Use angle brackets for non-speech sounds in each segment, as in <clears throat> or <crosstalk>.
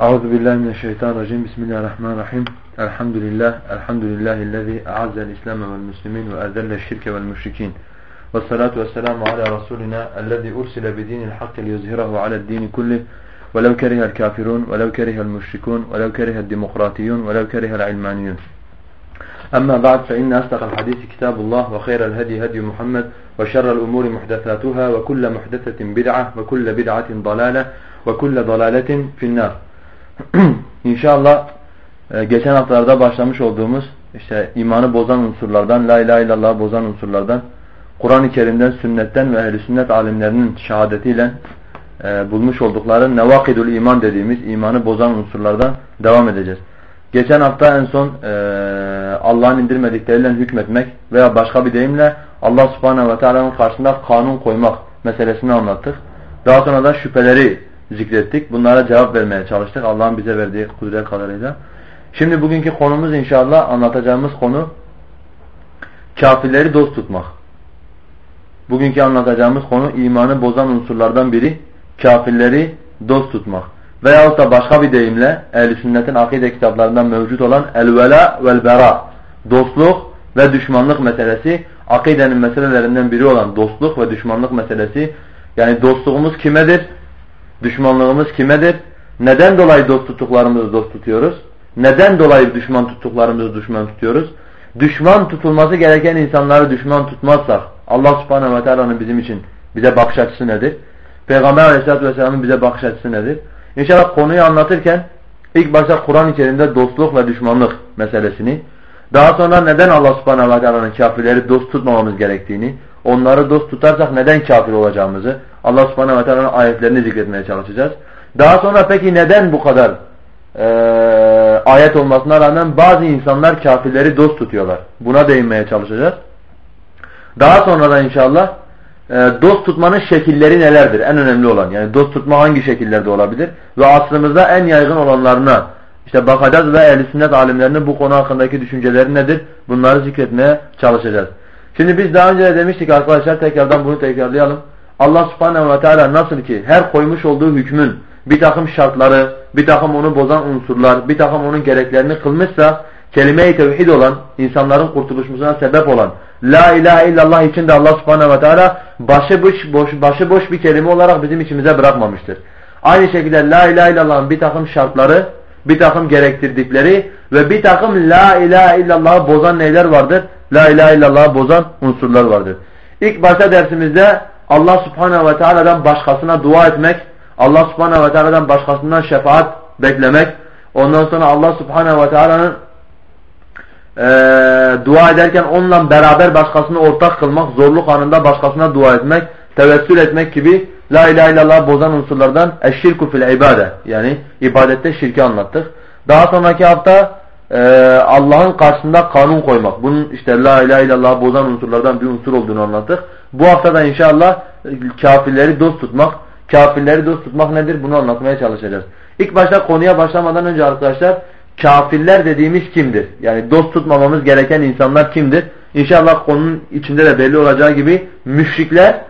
أعوذ بالله من الشيطان الرجيم. بسم الله الرحمن الرحيم. الحمد لله الحمد لله الذي أعز الإسلام والمسلمين وأذل الشرك والمشركين. والصلاة والسلام على رسولنا الذي أرسل بدين الحق ليظهره على الدين كله. ولو كره الكافرون ولو كره المشركون ولو كره الديمقراطيون ولو كره العلمانيون. أما بعد فإن أصدق الحديث كتاب الله وخير الهدي هدي محمد وشر الأمور محدثاتها وكل محدثة بدعة وكل بدعة ضلالة وكل ضلالة في النار. <clears throat> İnşallah e, geçen haftalarda başlamış olduğumuz işte imanı bozan unsurlardan, la ilahe illallah bozan unsurlardan, Kur'an-ı Kerim'den, sünnetten ve ehl sünnet alimlerinin şehadetiyle e, bulmuş oldukları nevakidul iman dediğimiz imanı bozan unsurlardan devam edeceğiz. Geçen hafta en son e, Allah'ın indirmedikleriyle hükmetmek veya başka bir deyimle Allah subhanehu ve teala'nın karşısında kanun koymak meselesini anlattık. Daha sonra da şüpheleri zikrettik. Bunlara cevap vermeye çalıştık Allah'ın bize verdiği kudret kadarıyla. Şimdi bugünkü konumuz inşallah anlatacağımız konu kafirleri dost tutmak. Bugünkü anlatacağımız konu imanı bozan unsurlardan biri kafirleri dost tutmak. Veyahut da başka bir deyimle ehl sünnetin akide kitaplarından mevcut olan el-vela vel-bera dostluk ve düşmanlık meselesi akidenin meselelerinden biri olan dostluk ve düşmanlık meselesi yani dostluğumuz kimedir? Düşmanlığımız kimedir? Neden dolayı dost tuttuklarımızı dost tutuyoruz? Neden dolayı düşman tuttuklarımızı düşman tutuyoruz? Düşman tutulması gereken insanları düşman tutmazsak Allah subhanehu ve teala'nın bizim için bize bakış açısı nedir? Peygamber aleyhissalatü vesselamın bize bakış açısı nedir? İnşallah konuyu anlatırken ilk başta Kur'an içerisinde dostluk ve düşmanlık meselesini daha sonra neden Allah subhanehu ve teala'nın kafirleri dost tutmamamız gerektiğini onları dost tutarsak neden kafir olacağımızı Allah subhanehu ve teala'nın ayetlerini zikretmeye çalışacağız. Daha sonra peki neden bu kadar e, ayet olmasına rağmen bazı insanlar kafirleri dost tutuyorlar. Buna değinmeye çalışacağız. Daha sonra da inşallah e, dost tutmanın şekilleri nelerdir? En önemli olan. Yani dost tutma hangi şekillerde olabilir? Ve asrımızda en yaygın olanlarına işte bakacağız ve ehl sünnet alimlerinin bu konu hakkındaki düşünceleri nedir? Bunları zikretmeye çalışacağız. Şimdi biz daha önce de demiştik arkadaşlar tekrardan bunu tekrarlayalım. Allah subhanehu ve teala nasıl ki her koymuş olduğu hükmün bir takım şartları, bir takım onu bozan unsurlar, bir takım onun gereklerini kılmışsa kelime-i tevhid olan, insanların kurtuluşmasına sebep olan La ilahe illallah için de Allah subhanehu ve teala başıboş, boş, başıboş bir kelime olarak bizim içimize bırakmamıştır. Aynı şekilde La ilahe illallah'ın bir takım şartları, bir takım gerektirdikleri ve bir takım La ilahe illallah'ı bozan neyler vardır? La ilahe illallah'ı bozan unsurlar vardır. İlk başta dersimizde Allah subhanehu ve teala'dan başkasına dua etmek, Allah subhanehu ve teala'dan başkasından şefaat beklemek, ondan sonra Allah subhanehu ve teala'nın e, dua ederken onunla beraber başkasını ortak kılmak, zorluk anında başkasına dua etmek, tevessül etmek gibi La ilahe illallah bozan unsurlardan eşşirku fil ibade yani ibadette şirki anlattık. Daha sonraki hafta e, Allah'ın karşısında kanun koymak. Bunun işte La ilahe illallah bozan unsurlardan bir unsur olduğunu anlattık. Bu haftada inşallah kafirleri dost tutmak. Kafirleri dost tutmak nedir? Bunu anlatmaya çalışacağız. İlk başta konuya başlamadan önce arkadaşlar kafirler dediğimiz kimdir? Yani dost tutmamamız gereken insanlar kimdir? İnşallah konunun içinde de belli olacağı gibi müşrikler,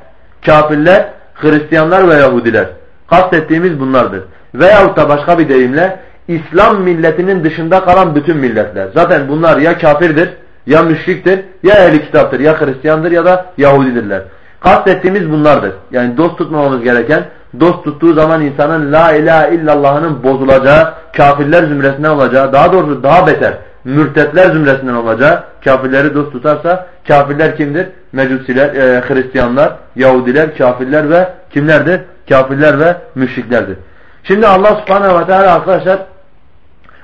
kafirler, Hristiyanlar ve Yahudiler. Kastettiğimiz bunlardır. Veyahut da başka bir deyimle İslam milletinin dışında kalan bütün milletler. Zaten bunlar ya kafirdir, ya müşriktir, ya ehli kitaptır, ya Hristiyandır ya da Yahudidirler. Kastettiğimiz bunlardır. Yani dost tutmamamız gereken, dost tuttuğu zaman insanın la ilahe illallah'ının bozulacağı, kafirler zümresinden olacağı, daha doğrusu daha beter, mürtetler zümresinden olacağı, kafirleri dost tutarsa, kafirler kimdir? Mecusiler, e, Hristiyanlar, Yahudiler, kafirler ve kimlerdir? Kafirler ve müşriklerdir. Şimdi Allah subhanehu ve teala arkadaşlar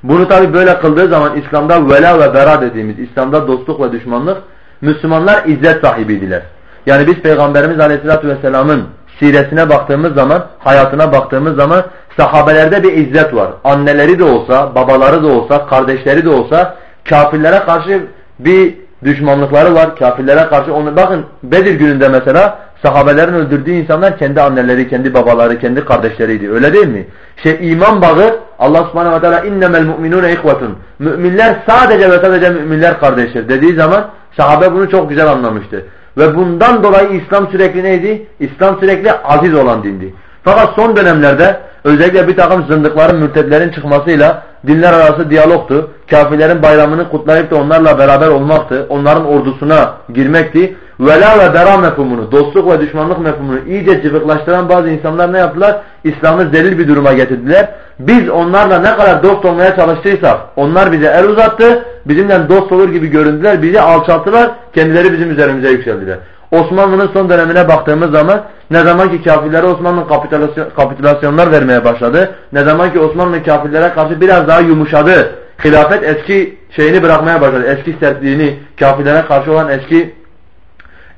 bunu tabi böyle kıldığı zaman İslam'da vela ve bera dediğimiz İslam'da dostluk ve düşmanlık Müslümanlar izzet sahibiydiler. Yani biz Peygamberimiz Aleyhisselatü Vesselam'ın siresine baktığımız zaman, hayatına baktığımız zaman sahabelerde bir izzet var. Anneleri de olsa, babaları da olsa, kardeşleri de olsa kafirlere karşı bir düşmanlıkları var. Kafirlere karşı onu bakın Bedir gününde mesela sahabelerin öldürdüğü insanlar kendi anneleri, kendi babaları, kendi kardeşleriydi. Öyle değil mi? Şey iman bağı Allah Subhanahu ve Teala innemel mu'minune ihvetun. Müminler sadece ve sadece müminler kardeştir dediği zaman sahabe bunu çok güzel anlamıştı. Ve bundan dolayı İslam sürekli neydi? İslam sürekli aziz olan dindi. Fakat son dönemlerde özellikle bir takım zındıkların, mürtedlerin çıkmasıyla dinler arası diyalogtu. Kafirlerin bayramını kutlayıp da onlarla beraber olmaktı. Onların ordusuna girmekti. Vela ve bera mefhumunu, dostluk ve düşmanlık mefhumunu iyice cıvıklaştıran bazı insanlar ne yaptılar? İslam'ı zelil bir duruma getirdiler. Biz onlarla ne kadar dost olmaya çalıştıysak onlar bize el uzattı. Bizimle dost olur gibi göründüler. Bizi alçalttılar. Kendileri bizim üzerimize yükseldiler. Osmanlı'nın son dönemine baktığımız zaman ne zaman ki kafirlere Osmanlı kapitülasyon, kapitülasyonlar vermeye başladı. Ne zaman ki Osmanlı kafirlere karşı biraz daha yumuşadı. Hilafet eski şeyini bırakmaya başladı. Eski sertliğini, kafirlere karşı olan eski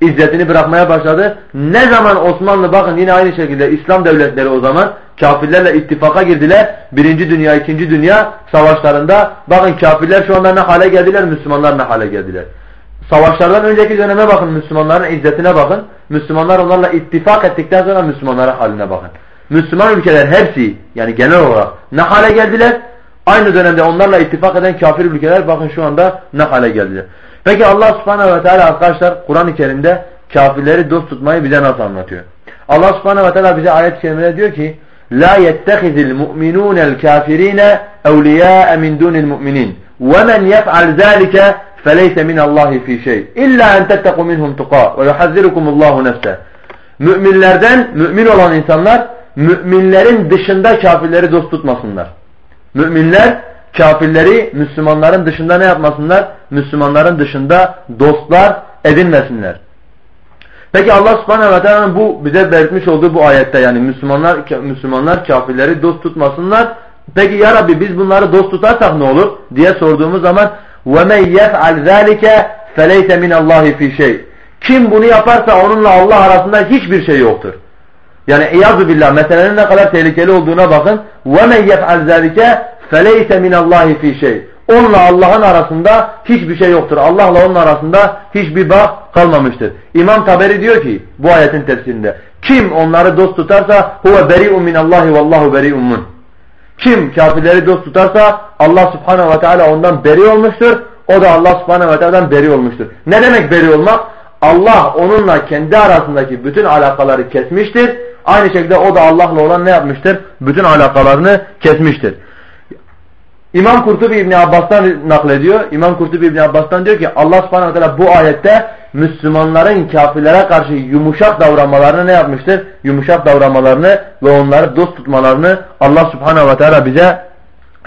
izzetini bırakmaya başladı. Ne zaman Osmanlı bakın yine aynı şekilde İslam devletleri o zaman kafirlerle ittifaka girdiler. Birinci dünya, ikinci dünya savaşlarında bakın kafirler şu anda ne hale geldiler, Müslümanlar ne hale geldiler. Savaşlardan önceki döneme bakın Müslümanların izzetine bakın. Müslümanlar onlarla ittifak ettikten sonra Müslümanların haline bakın. Müslüman ülkeler hepsi yani genel olarak ne hale geldiler? Aynı dönemde onlarla ittifak eden kafir ülkeler bakın şu anda ne hale geldiler. Peki Allah subhanehu ve teala arkadaşlar Kur'an-ı Kerim'de kafirleri dost tutmayı bize nasıl anlatıyor? Allah subhanehu ve teala bize ayet-i kerimede diyor ki La yettehizil mu'minûnel kafirine evliyâe min dûnil mu'minin ve men yef'al zâlike feleyse minallahi fi şey illa en tetteku minhum tuqa ve yuhazzirukumullahu nefse Müminlerden mümin olan insanlar müminlerin dışında kafirleri dost tutmasınlar. Müminler kafirleri Müslümanların dışında ne yapmasınlar? Müslümanların dışında dostlar edinmesinler. Peki Allah subhanehu ve teala'nın bu bize belirtmiş olduğu bu ayette yani Müslümanlar Müslümanlar kafirleri dost tutmasınlar. Peki ya Rabbi biz bunları dost tutarsak ne olur diye sorduğumuz zaman وَمَنْ يَفْعَلْ ذَٰلِكَ فَلَيْسَ مِنَ اللّٰهِ فِي şey. Kim bunu yaparsa onunla Allah arasında hiçbir şey yoktur. Yani iyazu billah meselenin ne kadar tehlikeli olduğuna bakın. وَمَنْ يَفْعَلْ ذَٰلِكَ فَلَيْسَ مِنَ اللّٰهِ فِي şey. Onunla Allah'ın arasında hiçbir şey yoktur. Allah'la onun arasında hiçbir bağ kalmamıştır. İmam Taberi diyor ki bu ayetin tefsirinde kim onları dost tutarsa huve beri'un minallahi vallahu beri'un min. Kim kafirleri dost tutarsa Allah subhanehu ve teala ondan beri olmuştur. O da Allah subhanehu ve teala'dan beri olmuştur. Ne demek beri olmak? Allah onunla kendi arasındaki bütün alakaları kesmiştir. Aynı şekilde o da Allah'la olan ne yapmıştır? Bütün alakalarını kesmiştir. İmam Kurtubi İbni Abbas'tan naklediyor. İmam Kurtubi İbni Abbas'tan diyor ki Allah subhanahu teala bu ayette Müslümanların kafirlere karşı yumuşak davranmalarını ne yapmıştır? Yumuşak davranmalarını ve onları dost tutmalarını Allah subhanahu ve teala bize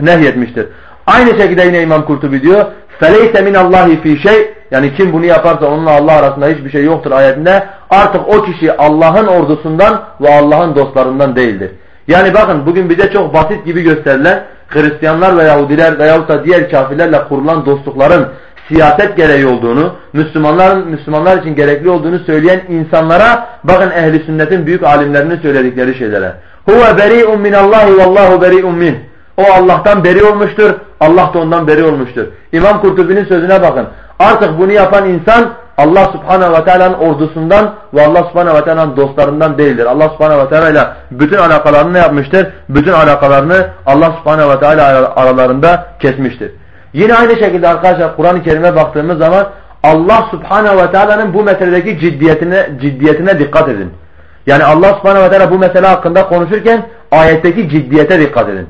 nehyetmiştir. Aynı şekilde yine İmam Kurtubi diyor فَلَيْسَ مِنَ اللّٰهِ ف۪ي şey Yani kim bunu yaparsa onunla Allah arasında hiçbir şey yoktur ayetinde. Artık o kişi Allah'ın ordusundan ve Allah'ın dostlarından değildir. Yani bakın bugün bize çok basit gibi gösterilen Hristiyanlar ve Yahudiler veyahut da diğer kafirlerle kurulan dostlukların siyaset gereği olduğunu, Müslümanların Müslümanlar için gerekli olduğunu söyleyen insanlara bakın ehli sünnetin büyük alimlerinin söyledikleri şeylere. Huve beri'un minallahi vallahu beri'un min. O Allah'tan beri olmuştur. Allah da ondan beri olmuştur. İmam Kurtubi'nin sözüne bakın. Artık bunu yapan insan Allah subhanehu ve teala'nın ordusundan ve Allah subhanehu ve teala'nın dostlarından değildir. Allah subhanehu ve teala ile bütün alakalarını ne yapmıştır? Bütün alakalarını Allah subhanehu ve teala aralarında kesmiştir. Yine aynı şekilde arkadaşlar Kur'an-ı Kerim'e baktığımız zaman Allah subhanehu ve teala'nın bu meseledeki ciddiyetine, ciddiyetine dikkat edin. Yani Allah subhanehu ve teala bu mesele hakkında konuşurken ayetteki ciddiyete dikkat edin.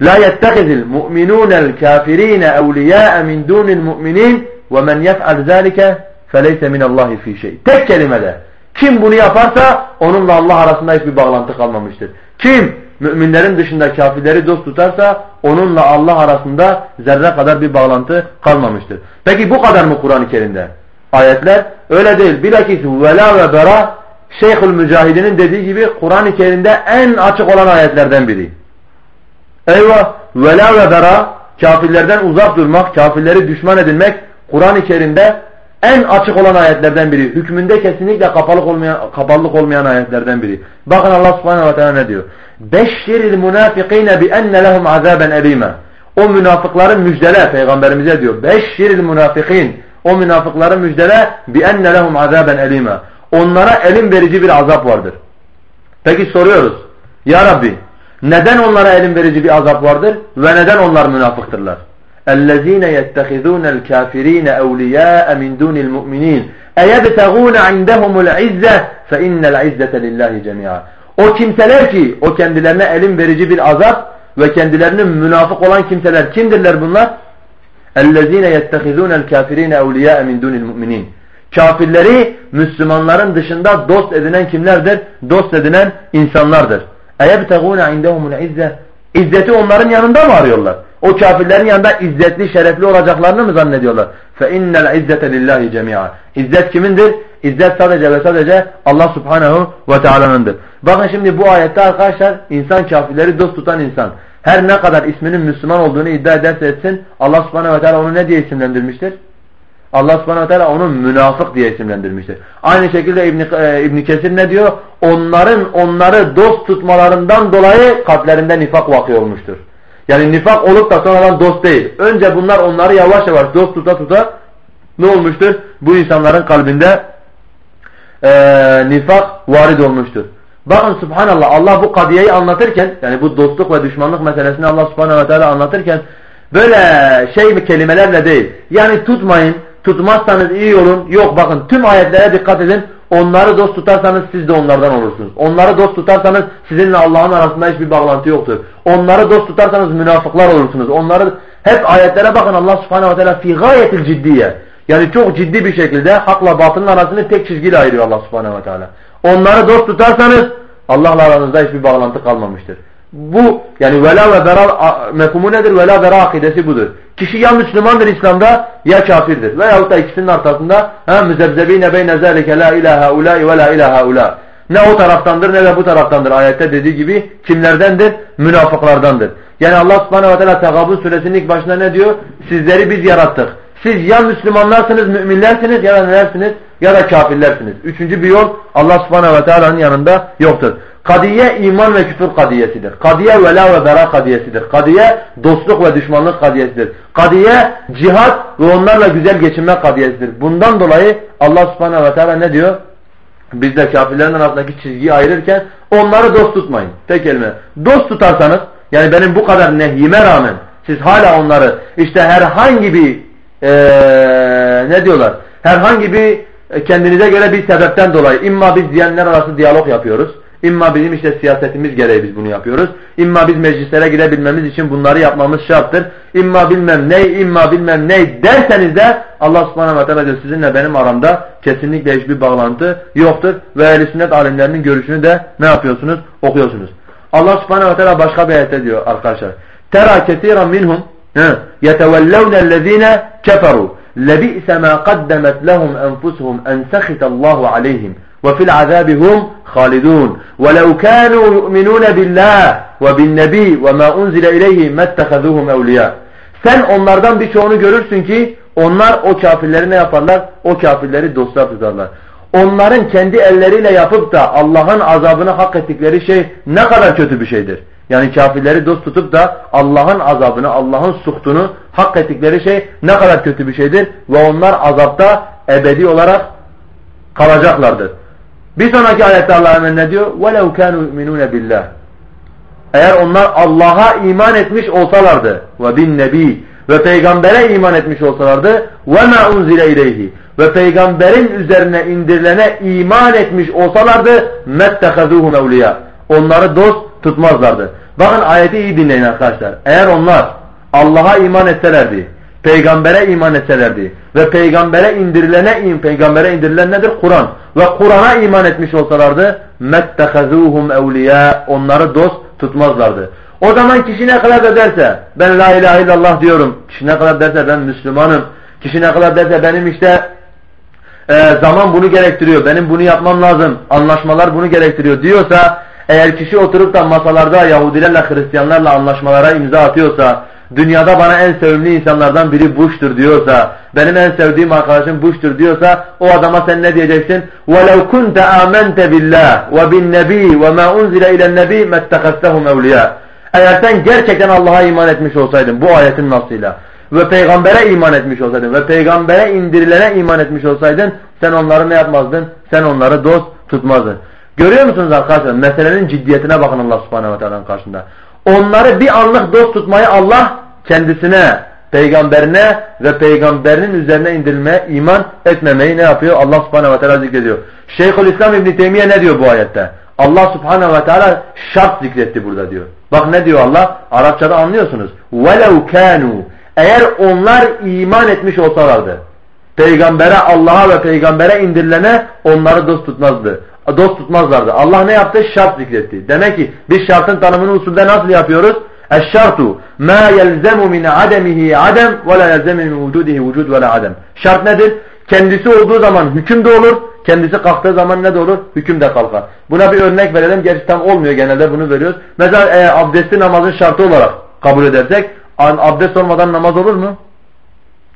La yettehizil mu'minûnel kafirîne evliyâe min dûnil mu'minîn ve men yef'al zâlike feleyse minallahi fî şey. Tek kelimede. Kim bunu yaparsa onunla Allah arasında hiçbir bağlantı kalmamıştır. Kim müminlerin dışında kafirleri dost tutarsa onunla Allah arasında zerre kadar bir bağlantı kalmamıştır. Peki bu kadar mı Kur'an-ı Kerim'de? Ayetler öyle değil. Bilakis vela ve bera Şeyhül Mücahidinin dediği gibi Kur'an-ı Kerim'de en açık olan ayetlerden biri. Eyvah vela ve bera kafirlerden uzak durmak, kafirleri düşman edilmek Kur'an-ı Kerim'de en açık olan ayetlerden biri. Hükmünde kesinlikle kapalık olmayan, kapalılık olmayan ayetlerden biri. Bakın Allah subhanahu ve teala ne diyor? Beşşiril munafikine bi enne lehum azaben elime. O münafıkların müjdele peygamberimize diyor. Beşşiril munafikin. O münafıkların müjdele bi enne lehum azaben elime. Onlara elim verici bir azap vardır. Peki soruyoruz. Ya Rabbi neden onlara elim verici bir azap vardır ve neden onlar münafıktırlar? اَلَّذ۪ينَ يَتَّخِذُونَ الْكَافِر۪ينَ اَوْلِيَاءَ مِنْ دُونِ الْمُؤْمِنِينَ اَيَبْتَغُونَ عِنْدَهُمُ الْعِزَّةِ فَاِنَّ الْعِزَّةَ لِلّٰهِ جَمِيعًا O O kimseler ki o kendilerine elim verici bir azap ve kendilerinin münafık olan kimseler kimdirler bunlar? اَلَّذ۪ينَ يَتَّخِذُونَ الْكَافِر۪ينَ اَوْلِيَاءَ مِنْ دُونِ الْمُؤْمِنِينَ Kafirleri Müslümanların dışında dost edinen kimlerdir? Dost edinen insanlardır. اَيَبْتَغُونَ عِنْدَهُمُ الْعِزَّةِ İzzeti onların yanında mı arıyorlar? O kafirlerin yanında izzetli, şerefli olacaklarını mı zannediyorlar? فَاِنَّ الْعِزَّةَ لِلّٰهِ جَمِيعًا İzzet kimindir? İzzet sadece ve sadece Allah subhanehu ve teala'nındır. Bakın şimdi bu ayette arkadaşlar insan kafirleri dost tutan insan. Her ne kadar isminin Müslüman olduğunu iddia ederse etsin Allah subhanehu ve teala onu ne diye isimlendirmiştir? Allah subhanahu teala onu münafık diye isimlendirmiştir. Aynı şekilde İbn, e, İbn Kesir ne diyor? Onların onları dost tutmalarından dolayı kalplerinde nifak vakı olmuştur. Yani nifak olup da sonradan dost değil. Önce bunlar onları yavaş yavaş dost tuta tuta ne olmuştur? Bu insanların kalbinde e, nifak varid olmuştur. Bakın subhanallah Allah bu kadiyeyi anlatırken yani bu dostluk ve düşmanlık meselesini Allah subhanahu ve teala anlatırken böyle şey kelimelerle değil. Yani tutmayın, tutmazsanız iyi olun. Yok bakın tüm ayetlere dikkat edin. Onları dost tutarsanız siz de onlardan olursunuz. Onları dost tutarsanız sizinle Allah'ın arasında hiçbir bağlantı yoktur. Onları dost tutarsanız münafıklar olursunuz. Onları hep ayetlere bakın Allah subhanehu ve teala fi gayetil ciddiye. Yani çok ciddi bir şekilde hakla batının arasını tek çizgiyle ayırıyor Allah subhanehu ve teala. Onları dost tutarsanız Allah'la aranızda hiçbir bağlantı kalmamıştır. Bu yani vela ve bera mefhumu nedir? Vela bera akidesi budur. Kişi ya Müslümandır İslam'da ya kafirdir. Veyahut da ikisinin ortasında ha müzebzebine beyne zâlike la ilahe ulâi ve la ilahe ulâ. Ne o taraftandır ne de bu taraftandır. Ayette dediği gibi kimlerdendir? Münafıklardandır. Yani Allah subhanehu ve teala Tegabun suresinin ilk başında ne diyor? Sizleri biz yarattık. Siz ya Müslümanlarsınız, müminlersiniz ya da nelersiniz ya da kafirlersiniz. Üçüncü bir yol Allah subhanehu ve teala'nın yanında yoktur. Kadiye iman ve küfür kadiyesidir. Kadiye vela ve bera kadiyesidir. Kadiye dostluk ve düşmanlık kadiyesidir. Kadiye cihat ve onlarla güzel geçinme kadiyesidir. Bundan dolayı Allah subhanehu ve teala ne diyor? Biz de kafirlerin arasındaki çizgiyi ayırırken onları dost tutmayın. Tek kelime. Dost tutarsanız yani benim bu kadar nehyime rağmen siz hala onları işte herhangi bir ee, ne diyorlar? Herhangi bir kendinize göre bir sebepten dolayı imma biz diyenler arası diyalog yapıyoruz. İmma bizim işte siyasetimiz gereği biz bunu yapıyoruz. İmma biz meclislere girebilmemiz için bunları yapmamız şarttır. İmma bilmem ne, imma bilmem ne derseniz de Allah subhanahu ve teala sizinle benim aramda kesinlikle hiçbir bağlantı yoktur. Ve ehl sünnet alimlerinin görüşünü de ne yapıyorsunuz? Okuyorsunuz. Allah subhanahu ve teala başka bir ayette diyor arkadaşlar. Tera kesiran minhum يتولون الذين كفروا لبئس ما قدمت لهم أنفسهم أن سخط الله عليهم وفي العذاب هم خالدون ولو كانوا يؤمنون بالله وبالنبي وما أنزل إليه ما اتخذوهم أولياء Sen onlardan birçoğunu görürsün ki onlar o kafirleri ne yaparlar? O kafirleri dostlar tutarlar. Onların kendi elleriyle yapıp da Allah'ın azabını hak ettikleri şey ne kadar kötü bir şeydir. Yani kafirleri dost tutup da Allah'ın azabını, Allah'ın suhtunu hak ettikleri şey ne kadar kötü bir şeydir. Ve onlar azapta ebedi olarak kalacaklardır. Bir sonraki ayette Allah hemen ne diyor? وَلَوْ كَانُوا يُؤْمِنُونَ بِاللّٰهِ Eğer onlar Allah'a iman etmiş olsalardı ve bin nebi ve peygambere iman etmiş olsalardı وَمَا أُنْزِلَ اِلَيْهِ ve peygamberin üzerine indirilene iman etmiş olsalardı مَتَّخَذُوهُمْ اَوْلِيَا Onları dost tutmazlardı. Bakın ayeti iyi dinleyin arkadaşlar. Eğer onlar Allah'a iman etselerdi peygambere iman etselerdi ve peygambere indirilene peygambere indirilen nedir? Kur'an. Ve Kur'an'a iman etmiş olsalardı mettehazuhum evliya onları dost tutmazlardı. O zaman kişi ne kadar derse ben la ilahe illallah diyorum. Kişi ne kadar derse ben Müslümanım. Kişi ne kadar derse benim işte e, zaman bunu gerektiriyor. Benim bunu yapmam lazım. Anlaşmalar bunu gerektiriyor diyorsa eğer kişi oturup da masalarda Yahudilerle Hristiyanlarla anlaşmalara imza atıyorsa dünyada bana en sevimli insanlardan biri Bush'tur diyorsa, benim en sevdiğim arkadaşım Bush'tur diyorsa o adama sen ne diyeceksin? وَلَوْ كُنْتَ آمَنْتَ بِاللّٰهِ وَبِالنَّبِي وَمَا أُنْزِلَ إِلَى النَّبِي مَتَّخَذْتَهُمْ اَوْلِيَا Eğer sen gerçekten Allah'a iman etmiş olsaydın bu ayetin nasıyla ve peygambere iman etmiş olsaydın ve peygambere indirilene iman etmiş olsaydın sen onları ne yapmazdın? Sen onları dost tutmazdın. Görüyor musunuz arkadaşlar? Meselenin ciddiyetine bakın Allah subhanehu ve teala'nın karşısında. Onları bir anlık dost tutmayı Allah kendisine, peygamberine ve peygamberinin üzerine indirilmeye iman etmemeyi ne yapıyor? Allah subhanehu ve teala zikrediyor. Şeyhülislam İbn Teymiye ne diyor bu ayette? Allah subhanehu ve teala şart zikretti burada diyor. Bak ne diyor Allah? Arapçada anlıyorsunuz. وَلَوْ كَانُوا Eğer onlar iman etmiş olsalardı. Peygambere, Allah'a ve peygambere indirilene onları dost tutmazdı. Dost tutmazlardı. Allah ne yaptı? Şart zikretti. Demek ki biz şartın tanımını usulde nasıl yapıyoruz? Eşşartu ma yelzemu min ademihi adem ve la yelzemu min vucudihi vücud ve la adem. Şart nedir? Kendisi olduğu zaman hüküm de olur. Kendisi kalktığı zaman ne de olur? Hüküm de kalkar. Buna bir örnek verelim. Gerçi tam olmuyor genelde bunu veriyoruz. Mesela e, abdesti namazın şartı olarak kabul edersek abdest olmadan namaz olur mu?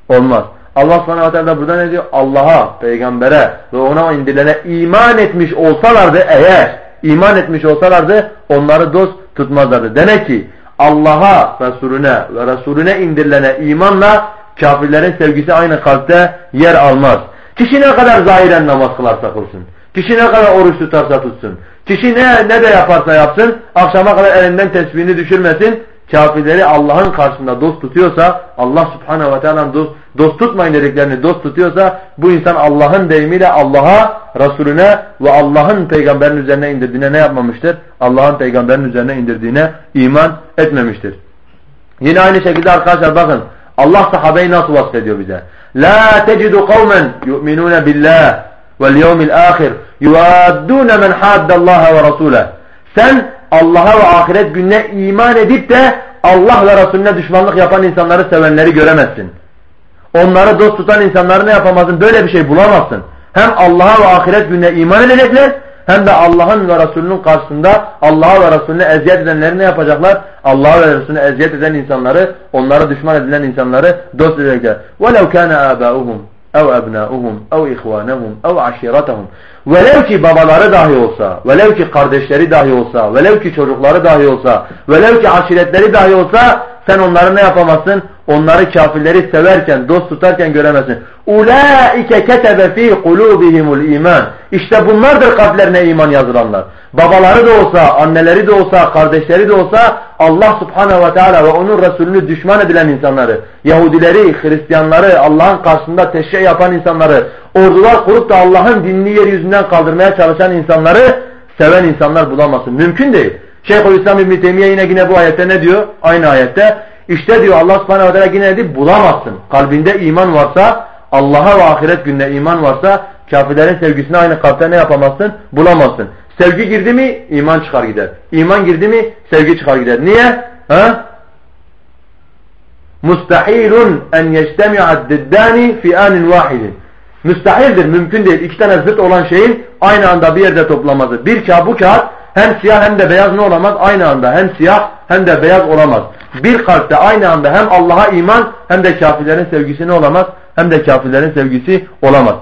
Olmaz. Allah subhanahu teala burada ne diyor? Allah'a, peygambere ve ona indirilene iman etmiş olsalardı eğer iman etmiş olsalardı onları dost tutmazlardı. Demek ki Allah'a, Resulüne ve Resulüne indirilene imanla kafirlerin sevgisi aynı kalpte yer almaz. Kişi ne kadar zahiren namaz kılarsa kılsın. Kişi ne kadar oruç tutarsa tutsun. Kişi ne, ne de yaparsa yapsın. Akşama kadar elinden tesbihini düşürmesin. Kafirleri Allah'ın karşısında dost tutuyorsa Allah subhanehu ve teala dost, dost tutmayın dediklerini dost tutuyorsa bu insan Allah'ın deyimiyle Allah'a, Resulüne ve Allah'ın peygamberin üzerine indirdiğine ne yapmamıştır? Allah'ın peygamberin üzerine indirdiğine iman etmemiştir. Yine aynı şekilde arkadaşlar bakın Allah sahabeyi nasıl vasfediyor bize? La tecidu kavmen yu'minune billah vel yevmil ahir yuaddune men haddallaha ve rasulah. Sen Allah'a ve ahiret gününe iman edip de Allah ve Resulüne düşmanlık yapan insanları sevenleri göremezsin. Onları dost tutan insanları ne yapamazsın? Böyle bir şey bulamazsın. Hem Allah'a ve ahiret gününe iman edecekler hem de Allah'ın ve Resulünün karşısında Allah'a ve Resulüne eziyet edenleri ne yapacaklar? Allah'a ve Resulüne eziyet eden insanları, onlara düşman edilen insanları dost edecekler. وَلَوْ كَانَ آبَاؤُهُمْ ev ebnâuhum ev ihvanehum ev aşiretehum velev ki babaları dahi olsa velev ki kardeşleri dahi olsa velev ki çocukları dahi olsa velev ki aşiretleri dahi olsa sen onları ne yapamazsın? Onları kafirleri severken, dost tutarken göremezsin. Ulaike ketebe fi kulubihimul iman. İşte bunlardır kalplerine iman yazılanlar. Babaları da olsa, anneleri de olsa, kardeşleri de olsa Allah subhanehu ve teala ve onun Resulünü düşman edilen insanları, Yahudileri, Hristiyanları, Allah'ın karşısında teşhir yapan insanları, ordular kurup da Allah'ın dinini yeryüzünden kaldırmaya çalışan insanları seven insanlar bulamazsın. Mümkün değil. Şeyhülislam İbn Teymiye yine yine bu ayette ne diyor? Aynı ayette. İşte diyor Allah subhanehu ve teala yine dedi bulamazsın. Kalbinde iman varsa, Allah'a ve ahiret gününe iman varsa kafirlerin sevgisini aynı kalpte ne yapamazsın? Bulamazsın. Sevgi girdi mi iman çıkar gider. İman girdi mi sevgi çıkar gider. Niye? Ha? Mustahilun en yectemi'ad diddani fi anin vahidin. Müstahildir, mümkün değil. İki tane zıt olan şeyin aynı anda bir yerde toplaması. Bir kağıt bu kağıt hem siyah hem de beyaz ne olamaz? Aynı anda hem siyah hem de beyaz olamaz. Bir kalpte aynı anda hem Allah'a iman hem de kafirlerin sevgisi ne olamaz? Hem de kafirlerin sevgisi olamaz.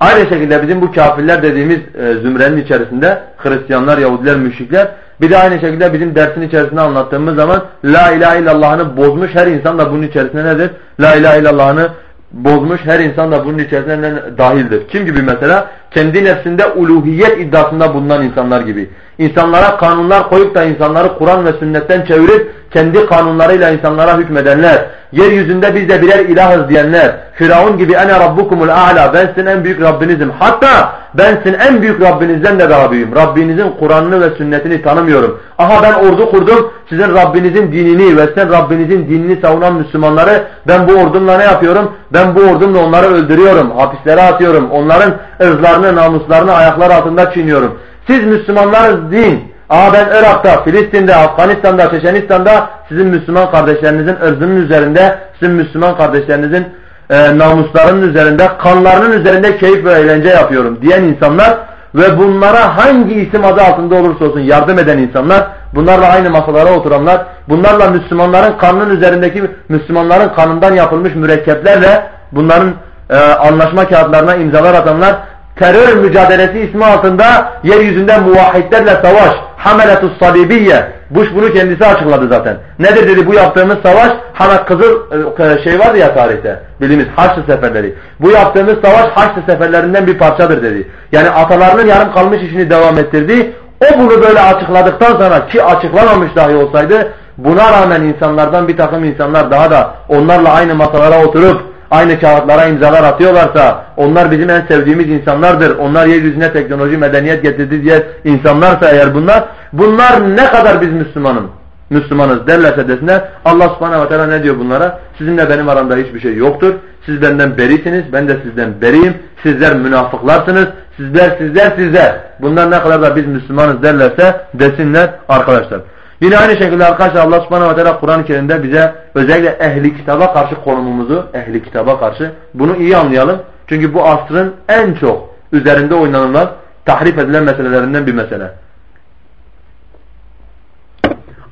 Aynı şekilde bizim bu kafirler dediğimiz e, zümrenin içerisinde Hristiyanlar, Yahudiler, müşrikler bir de aynı şekilde bizim dersin içerisinde anlattığımız zaman La ilahe illallah'ını bozmuş her insan da bunun içerisinde nedir? La ilahe illallah'ını bozmuş her insan da bunun içerisinde dahildir. Kim gibi mesela? Kendi nefsinde uluhiyet iddiasında bulunan insanlar gibi. İnsanlara kanunlar koyup da insanları Kur'an ve sünnetten çevirip kendi kanunlarıyla insanlara hükmedenler, yeryüzünde biz de birer ilahız diyenler, Firavun gibi ene rabbukumul a'la ben sizin en büyük Rabbinizim. Hatta ben sizin en büyük Rabbinizden de daha büyüğüm. Rabbinizin Kur'an'ını ve sünnetini tanımıyorum. Aha ben ordu kurdum. Sizin Rabbinizin dinini ve sizin Rabbinizin dinini savunan Müslümanları ben bu ordumla ne yapıyorum? Ben bu ordumla onları öldürüyorum. Hapislere atıyorum. Onların ırzlarını, namuslarını ayaklar altında çiğniyorum. Siz Müslümanlarız din. Aa ben Irak'ta, Filistin'de, Afganistan'da, Çeçenistan'da sizin Müslüman kardeşlerinizin ırzının üzerinde, sizin Müslüman kardeşlerinizin e, namuslarının üzerinde, kanlarının üzerinde keyif ve eğlence yapıyorum diyen insanlar ve bunlara hangi isim adı altında olursa olsun yardım eden insanlar, bunlarla aynı masalara oturanlar, bunlarla Müslümanların kanının üzerindeki Müslümanların kanından yapılmış mürekkeplerle bunların e, anlaşma kağıtlarına imzalar atanlar terör mücadelesi ismi altında yeryüzünde muvahhidlerle savaş, hameletus salibiyye, Bush bunu kendisi açıkladı zaten. Nedir dedi bu yaptığımız savaş? Hamet Kızıl e, şey vardı ya tarihte bildiğimiz Haçlı seferleri. Bu yaptığımız savaş Haçlı seferlerinden bir parçadır dedi. Yani atalarının yarım kalmış işini devam ettirdi. O bunu böyle açıkladıktan sonra ki açıklamamış dahi olsaydı buna rağmen insanlardan bir takım insanlar daha da onlarla aynı masalara oturup aynı kağıtlara imzalar atıyorlarsa, onlar bizim en sevdiğimiz insanlardır, onlar yeryüzüne teknoloji, medeniyet getirdi diye insanlarsa eğer bunlar, bunlar ne kadar biz Müslümanım, Müslümanız derlerse desinler, Allah subhanehu ve teala ne diyor bunlara? Sizinle benim aramda hiçbir şey yoktur. Siz benden berisiniz, ben de sizden beriyim. Sizler münafıklarsınız, sizler, sizler, sizler. Bunlar ne kadar da biz Müslümanız derlerse desinler arkadaşlar. Yine aynı şekilde arkadaşlar Allah subhanahu ve teala Kur'an-ı Kerim'de bize özellikle ehli kitaba karşı konumumuzu, ehli kitaba karşı bunu iyi anlayalım. Çünkü bu asrın en çok üzerinde oynanılan, tahrif edilen meselelerinden bir mesele.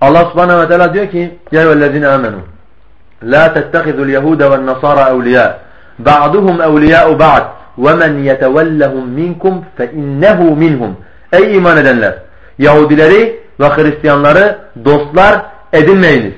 Allah subhanahu ve teala diyor ki Ya eyyühellezine amenu La tettehidul yehude vel nasara evliya Ba'duhum evliya'u ba'd ve men yetevellehum minkum fe innehu minhum Ey iman edenler! Yahudileri ve Hristiyanları dostlar edinmeyiniz.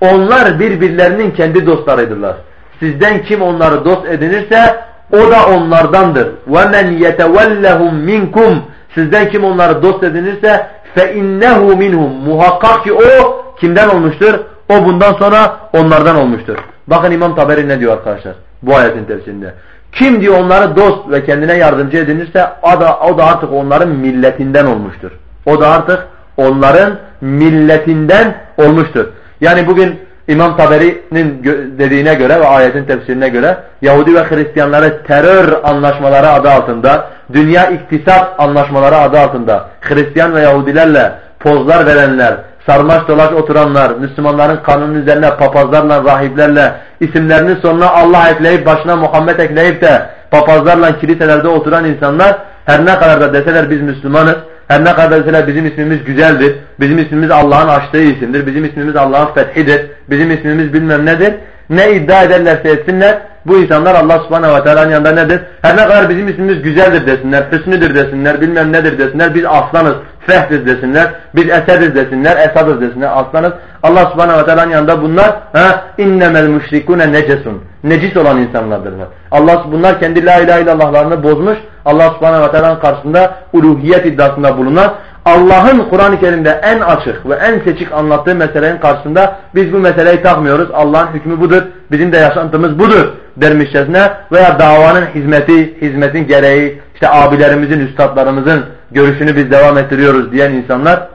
Onlar birbirlerinin kendi dostlarıdırlar. Sizden kim onları dost edinirse o da onlardandır. وَمَنْ يَتَوَلَّهُمْ minkum Sizden kim onları dost edinirse فَاِنَّهُ minhum Muhakkak ki o kimden olmuştur? O bundan sonra onlardan olmuştur. Bakın İmam Taberi ne diyor arkadaşlar bu ayetin tefsirinde. Kim diyor onları dost ve kendine yardımcı edinirse o da, o da artık onların milletinden olmuştur. O da artık onların milletinden olmuştur. Yani bugün İmam Taberi'nin dediğine göre ve ayetin tefsirine göre Yahudi ve Hristiyanları terör anlaşmaları adı altında, dünya iktisat anlaşmaları adı altında Hristiyan ve Yahudilerle pozlar verenler, sarmaş dolaş oturanlar, Müslümanların kanının üzerine papazlarla, rahiplerle isimlerinin sonuna Allah ekleyip başına Muhammed ekleyip de papazlarla kiliselerde oturan insanlar her ne kadar da deseler biz Müslümanız, her ne kadar deseler bizim ismimiz güzeldir, bizim ismimiz Allah'ın açtığı isimdir, bizim ismimiz Allah'ın fethidir, bizim ismimiz bilmem nedir. Ne iddia ederlerse etsinler, bu insanlar Allah subhanehu ve teala'nın yanında nedir? Her ne kadar bizim ismimiz güzeldir desinler, hüsnüdür desinler, bilmem nedir desinler, biz aslanız, fehdiz desinler, biz esediz desinler, esadız desinler, aslanız. Allah subhanehu ve teala'nın yanında bunlar ha, innemel müşrikune necesun. Necis olan insanlardırlar. Allah bunlar kendi la ilahe illallahlarını bozmuş. Allah subhanehu ve teala'nın karşısında uluhiyet iddiasında bulunan Allah'ın Kur'an-ı Kerim'de en açık ve en seçik anlattığı meselenin karşısında biz bu meseleyi takmıyoruz. Allah'ın hükmü budur. Bizim de yaşantımız budur dermişçesine veya davanın hizmeti, hizmetin gereği, işte abilerimizin, üstadlarımızın görüşünü biz devam ettiriyoruz diyen insanlar.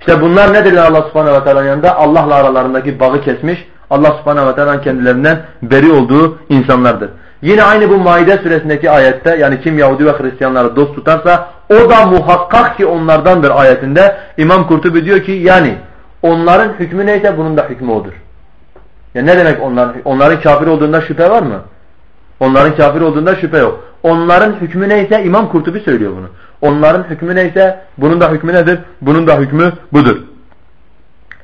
İşte bunlar nedir Allah subhanehu ve teala'nın yanında? Allah'la aralarındaki bağı kesmiş. Allah subhanehu ve teala'nın kendilerinden beri olduğu insanlardır. Yine aynı bu Maide suresindeki ayette yani kim Yahudi ve Hristiyanları dost tutarsa o da muhakkak ki onlardandır ayetinde. İmam Kurtubi diyor ki yani onların hükmü neyse bunun da hükmü odur. Ya ne demek onların, onların kafir olduğunda şüphe var mı? Onların kafir olduğunda şüphe yok. Onların hükmü neyse İmam Kurtubi söylüyor bunu. Onların hükmü neyse bunun da hükmü nedir? Bunun da hükmü budur.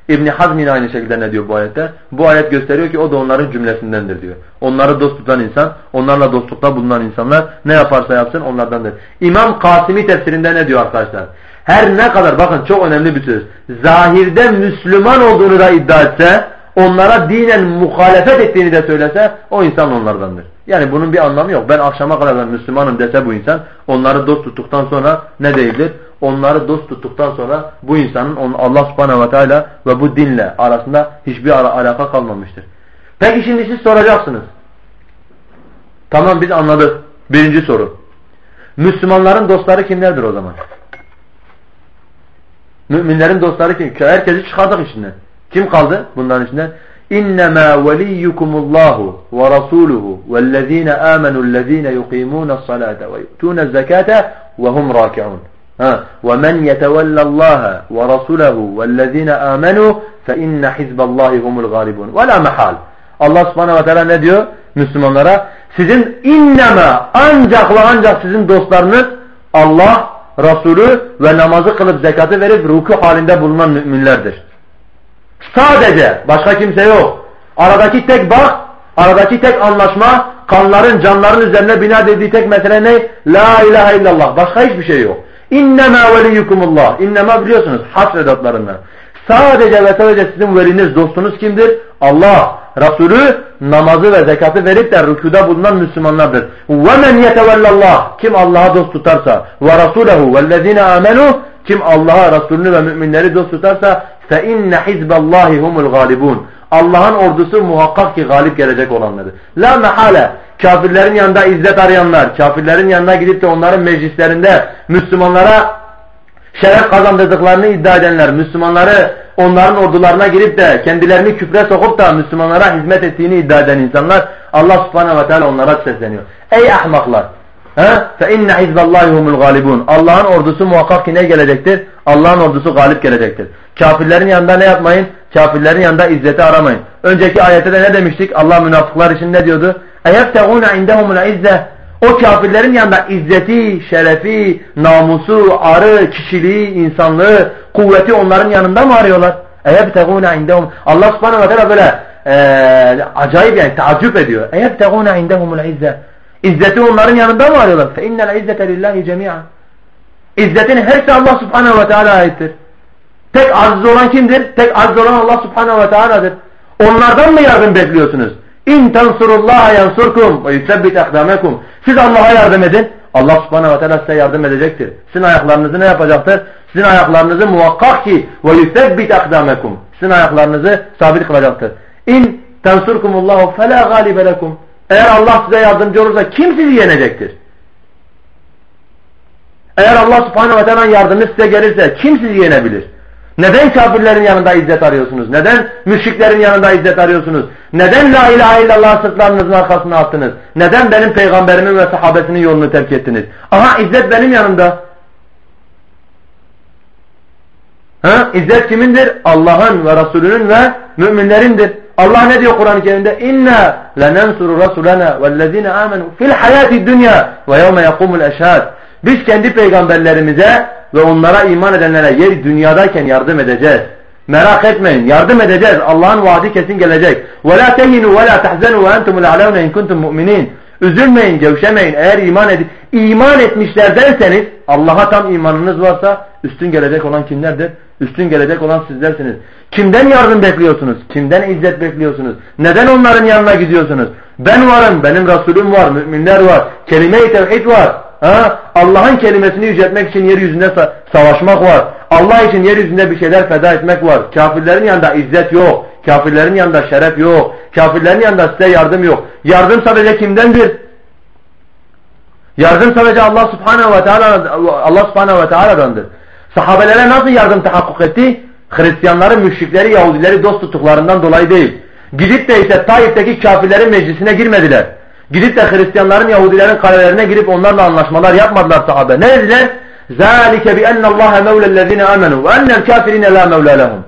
İbn Hazm aynı şekilde ne diyor bu ayette? Bu ayet gösteriyor ki o da onların cümlesindendir diyor. Onları dost tutan insan, onlarla dostlukta bulunan insanlar ne yaparsa yapsın onlardandır. İmam Kasimi tefsirinde ne diyor arkadaşlar? Her ne kadar bakın çok önemli bir söz. Zahirde Müslüman olduğunu da iddia etse, onlara dinen muhalefet ettiğini de söylese o insan onlardandır. Yani bunun bir anlamı yok. Ben akşama kadar ben Müslümanım dese bu insan onları dost tuttuktan sonra ne değildir? Onları dost tuttuktan sonra bu insanın Allah subhanehu ve teala ve bu dinle arasında hiçbir alaka kalmamıştır. Peki şimdi siz soracaksınız. Tamam biz anladık. Birinci soru. Müslümanların dostları kimlerdir o zaman? Müminlerin dostları kim? Herkesi çıkardık içinden. Kim kaldı bunların içinden? İnnemâ veliyyukumullahu ve rasuluhu vellezîne âmenüllezîne yuqîmûne s-salâte ve yu'tûne z-zekâte ve hum râki'ûn. وَمَنْ يَتَوَلَّ اللّٰهَ وَرَسُولَهُ وَالَّذ۪ينَ آمَنُوا فَاِنَّ حِزْبَ اللّٰهِ هُمُ الْغَالِبُونَ وَلَا مَحَالٍ Allah subhanehu ve teala ne diyor Müslümanlara? Sizin innema ancak ve ancak sizin dostlarınız Allah, Resulü ve namazı kılıp zekatı verip ruku halinde bulunan müminlerdir. Sadece başka kimse yok. Aradaki tek bak, aradaki tek anlaşma kanların, canların üzerine bina dediği tek mesele ne? La ilahe illallah. Başka hiçbir şey yok. İnnemâ veliyyukumullah. İnnemâ biliyorsunuz hasredatlarından. Sadece ve sadece sizin veliniz, dostunuz kimdir? Allah, Resulü namazı ve zekatı verip de rükuda bulunan Müslümanlardır. وَمَنْ يَتَوَلَّ Kim Allah'a dost tutarsa وَرَسُولَهُ وَالَّذ۪ينَ آمَنُوا Kim Allah'a, Resulünü ve müminleri dost tutarsa فَاِنَّ حِزْبَ اللّٰهِ هُمُ الْغَالِبُونَ Allah'ın ordusu muhakkak ki galip gelecek olanları. La mehale kafirlerin yanında izzet arayanlar, kafirlerin yanına gidip de onların meclislerinde Müslümanlara şeref kazandırdıklarını iddia edenler, Müslümanları onların ordularına girip de kendilerini küfre sokup da Müslümanlara hizmet ettiğini iddia eden insanlar Allah subhanehu ve teala onlara sesleniyor. Ey ahmaklar! فَاِنَّ حِزْبَ اللّٰهِ هُمُ الْغَالِبُونَ Allah'ın ordusu muhakkak ki ne gelecektir? Allah'ın ordusu galip gelecektir. Kafirlerin yanında ne yapmayın? Kafirlerin yanında izzeti aramayın. Önceki ayette de ne demiştik? Allah münafıklar için ne diyordu? اَيَفْتَغُونَ عِنْدَهُمُ الْعِزَّةِ O kafirlerin yanında izzeti, şerefi, namusu, arı, kişiliği, insanlığı, kuvveti onların yanında mı arıyorlar? اَيَبْتَغُونَ عِنْدَهُمْ Allah subhanahu ve teala böyle e, acayip yani taaccüp ediyor. اَيَبْتَغُونَ عِنْدَهُمُ الْعِزَّةِ İzzeti onların yanında mı arıyorlar? فَاِنَّ الْعِزَّةَ لِلّٰهِ جَمِيعًا İzzetin hepsi Allah subhanahu ve teala aittir. Tek aziz olan kimdir? Tek aziz olan Allah subhanahu ve teala'dır. Onlardan mı yardım bekliyorsunuz? İn tansurullaha yansurkum ve yusebbit akdamekum. Siz Allah'a yardım edin. Allah subhanahu ve teala size yardım edecektir. Sizin ayaklarınızı ne yapacaktır? Sizin ayaklarınızı muhakkak ki ve yusebbit akdamekum. Sizin ayaklarınızı sabit kılacaktır. İn tansurkumullahu fela galibe lekum. Eğer Allah size yardımcı olursa kim sizi yenecektir? Eğer Allah subhanahu ve teala yardımı size gelirse kim sizi yenebilir? Neden kafirlerin yanında izzet arıyorsunuz? Neden müşriklerin yanında izzet arıyorsunuz? Neden la ilahe illallah sırtlarınızın arkasına attınız? Neden benim peygamberimin ve sahabesinin yolunu terk ettiniz? Aha izzet benim yanımda. Ha? İzzet kimindir? Allah'ın ve Resulünün ve müminlerindir. Allah ne diyor Kur'an-ı Kerim'de? İnna lenensuru rasulana vellezine amenu fil hayati dunya ve yevme yakumul eşhad. Biz kendi peygamberlerimize ve onlara iman edenlere yer dünyadayken yardım edeceğiz. Merak etmeyin yardım edeceğiz. Allah'ın vaadi kesin gelecek. وَلَا تَهِنُوا وَلَا تَحْزَنُوا وَاَنْتُمُ الْعَلَوْنَ اِنْ كُنْتُمْ مُؤْمِنِينَ Üzülmeyin, gevşemeyin. Eğer iman edip iman etmişlerdenseniz Allah'a tam imanınız varsa üstün gelecek olan kimlerdir? Üstün gelecek olan sizlersiniz. Kimden yardım bekliyorsunuz? Kimden izzet bekliyorsunuz? Neden onların yanına gidiyorsunuz? Ben varım, benim Resulüm var, müminler var, kelime-i tevhid var. Allah'ın kelimesini yüceltmek için yeryüzünde sa savaşmak var. Allah için yeryüzünde bir şeyler feda etmek var. Kafirlerin yanında izzet yok. Kafirlerin yanında şeref yok. Kafirlerin yanında size yardım yok. Yardım sadece kimdendir? Yardım sadece Allah subhanehu ve teala Allah subhanehu ve teala'dandır. Sahabelere nasıl yardım tahakkuk etti? Hristiyanları, müşrikleri, Yahudileri dost tuttuklarından dolayı değil. Gidip de ise Taif'teki kafirlerin meclisine girmediler. Gidip de Hristiyanların, Yahudilerin kalelerine girip onlarla anlaşmalar yapmadılar sahabe. Ne dediler? ذَٰلِكَ بِأَنَّ اللّٰهَ مَوْلَى الَّذ۪ينَ آمَنُوا وَاَنَّ الْكَافِرِينَ لَا مَوْلَى لَهُمْ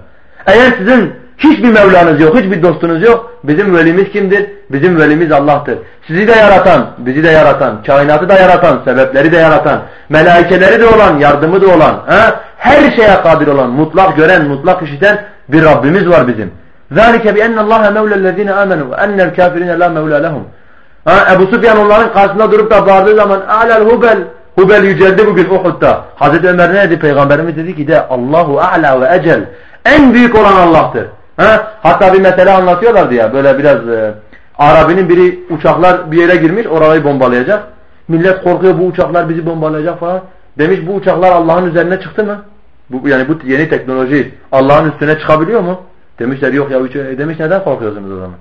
Eğer sizin hiçbir Mevlanız yok, hiçbir dostunuz yok, bizim velimiz kimdir? Bizim velimiz Allah'tır. Sizi de yaratan, bizi de yaratan, kainatı da yaratan, sebepleri de yaratan, melaikeleri de olan, yardımı da olan, he? her şeye kadir olan, mutlak gören, mutlak işiten bir Rabbimiz var bizim. ذَٰلِكَ بِأَنَّ اللّٰهَ مَوْلَى الَّذ۪ينَ آمَنُوا وَاَنَّ الْكَافِرِينَ لَا مَوْلَى لَهُمْ Ha, Ebu Sufyan onların karşısında durup da bağırdığı zaman alel hubel Hubel yüceldi bugün Uhud'da. Hazreti Ömer ne dedi? Peygamberimiz dedi ki de Allahu a'la ve ecel. En büyük olan Allah'tır. Ha? Hatta bir mesele anlatıyorlardı ya böyle biraz e, Arabinin biri uçaklar bir yere girmiş orayı bombalayacak. Millet korkuyor bu uçaklar bizi bombalayacak falan. Demiş bu uçaklar Allah'ın üzerine çıktı mı? Bu, yani bu yeni teknoloji Allah'ın üstüne çıkabiliyor mu? Demişler yok ya demiş neden korkuyorsunuz o zaman?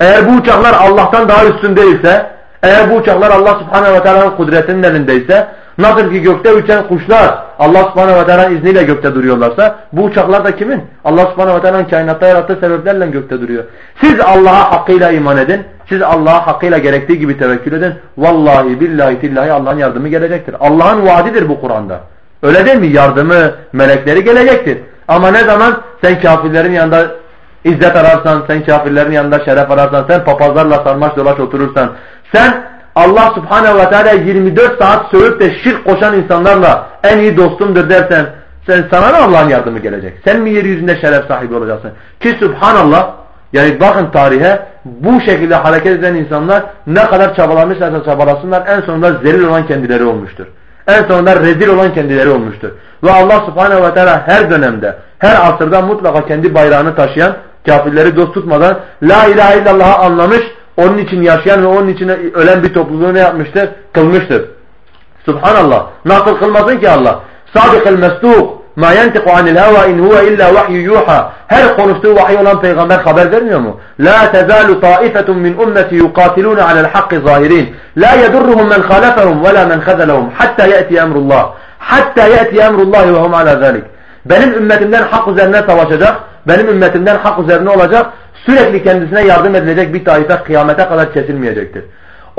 Eğer bu uçaklar Allah'tan daha üstün değilse, eğer bu uçaklar Allah subhanehu ve teala'nın kudretinin elindeyse, nasıl ki gökte uçan kuşlar Allah subhanehu ve teala'nın izniyle gökte duruyorlarsa, bu uçaklar da kimin? Allah subhanehu ve teala'nın kainatta yarattığı sebeplerle gökte duruyor. Siz Allah'a hakkıyla iman edin, siz Allah'a hakkıyla gerektiği gibi tevekkül edin. Vallahi billahi tillahi Allah'ın yardımı gelecektir. Allah'ın vaadidir bu Kur'an'da. Öyle değil mi? Yardımı, melekleri gelecektir. Ama ne zaman sen kafirlerin yanında İzzet ararsan, sen kafirlerin yanında şeref ararsan, sen papazlarla sarmaş dolaş oturursan, sen Allah subhanehu ve teala 24 saat sövüp de şirk koşan insanlarla en iyi dostumdur dersen, sen sana da Allah'ın yardımı gelecek. Sen mi yeryüzünde şeref sahibi olacaksın? Ki subhanallah, yani bakın tarihe bu şekilde hareket eden insanlar ne kadar çabalamışlarsa çabalasınlar en sonunda zelil olan kendileri olmuştur. En sonunda rezil olan kendileri olmuştur. Ve Allah subhanehu ve teala her dönemde, her asırda mutlaka kendi bayrağını taşıyan kafirleri dost tutmadan la ilahe illallah'ı anlamış, onun için yaşayan ve onun için ölen bir topluluğu ne yapmıştır? Kılmıştır. Subhanallah. Nasıl kılmasın ki Allah? Sadık el mesduk. Ma yentiqu anil heva in huve illa vahyu yuha. Her konuştuğu vahiy olan peygamber haber vermiyor mu? La tezalu taifetun min ummeti yuqatiluna alel haqqi zahirin. La yedurruhum men khalafahum ve la men khazalahum hatta ya'ti emrullah. Hatta ya'ti emrullah ve hum ala zalik. Benim ümmetimden hak üzerine savaşacak benim ümmetimden hak üzerine olacak, sürekli kendisine yardım edilecek bir taife kıyamete kadar kesilmeyecektir.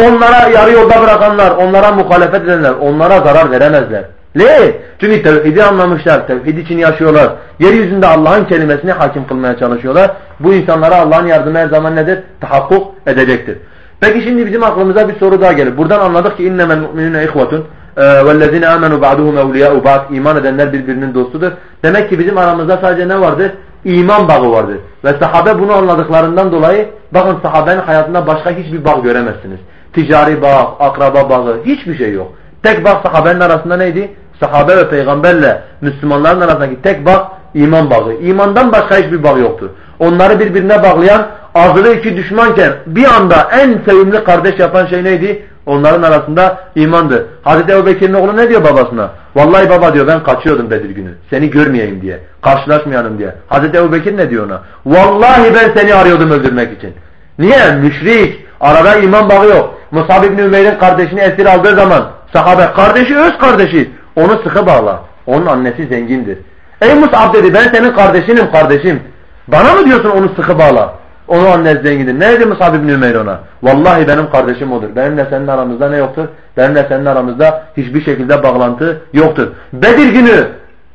Onlara yarı yolda bırakanlar, onlara muhalefet edenler, onlara zarar veremezler. Ne? Çünkü tevhidi anlamışlar, tevhid için yaşıyorlar. Yeryüzünde Allah'ın kelimesini hakim kılmaya çalışıyorlar. Bu insanlara Allah'ın yardımı her zaman nedir? Tahakkuk edecektir. Peki şimdi bizim aklımıza bir soru daha gelir. Buradan anladık ki innemel mu'minune ihvetun e, vellezine amenu ba'duhum evliya'u ba'd iman edenler birbirinin dostudur. Demek ki bizim aramızda sadece ne vardır? İman bağı vardır. Ve sahabe bunu anladıklarından dolayı bakın sahabenin hayatında başka hiçbir bağ göremezsiniz. Ticari bağ, akraba bağı hiçbir şey yok. Tek bağ sahabenin arasında neydi? Sahabe ve peygamberle Müslümanların arasındaki tek bağ iman bağı. İmandan başka hiçbir bağ yoktur. Onları birbirine bağlayan azılı iki düşmanken bir anda en sevimli kardeş yapan şey neydi? Onların arasında imandı. Hazreti Ebu Bekir'in oğlu ne diyor babasına? Vallahi baba diyor ben kaçıyordum Bedir günü. Seni görmeyeyim diye. Karşılaşmayalım diye. Hazreti Ebu Bekir ne diyor ona? Vallahi ben seni arıyordum öldürmek için. Niye? Müşrik. Arada iman bağı yok. Musab İbni Ümeyr'in kardeşini esir aldığı zaman sahabe kardeşi öz kardeşi. Onu sıkı bağla. Onun annesi zengindir. Ey Musab dedi ben senin kardeşinim kardeşim. Bana mı diyorsun onu sıkı bağla? Onu annesi zengindir. Ne dedi Musab İbni Ümeyr ona? Vallahi benim kardeşim odur. Benimle senin aramızda ne yoktur? Benimle senin aramızda hiçbir şekilde bağlantı yoktur. Bedir günü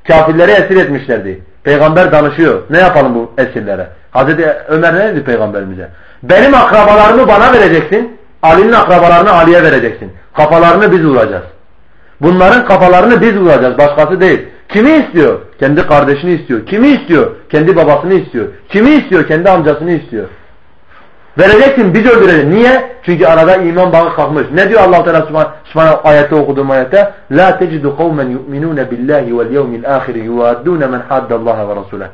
kafirleri esir etmişlerdi. Peygamber danışıyor. Ne yapalım bu esirlere? Hazreti Ömer ne dedi peygamberimize? Benim akrabalarımı bana vereceksin. Ali'nin akrabalarını Ali'ye vereceksin. Kafalarını biz vuracağız. Bunların kafalarını biz vuracağız. Başkası değil. Kimi istiyor? Kendi kardeşini istiyor. Kimi istiyor? Kendi babasını istiyor. Kimi istiyor? Kendi amcasını istiyor. Vereceksin biz öldürelim. Niye? Çünkü arada iman bağı kalkmış. Ne diyor Allah Teala Subhanahu ayette okuduğum ayette? La tecidu kavmen yu'minun billahi vel yevmil ahir yuvaddun men haddallaha ve rasulahu.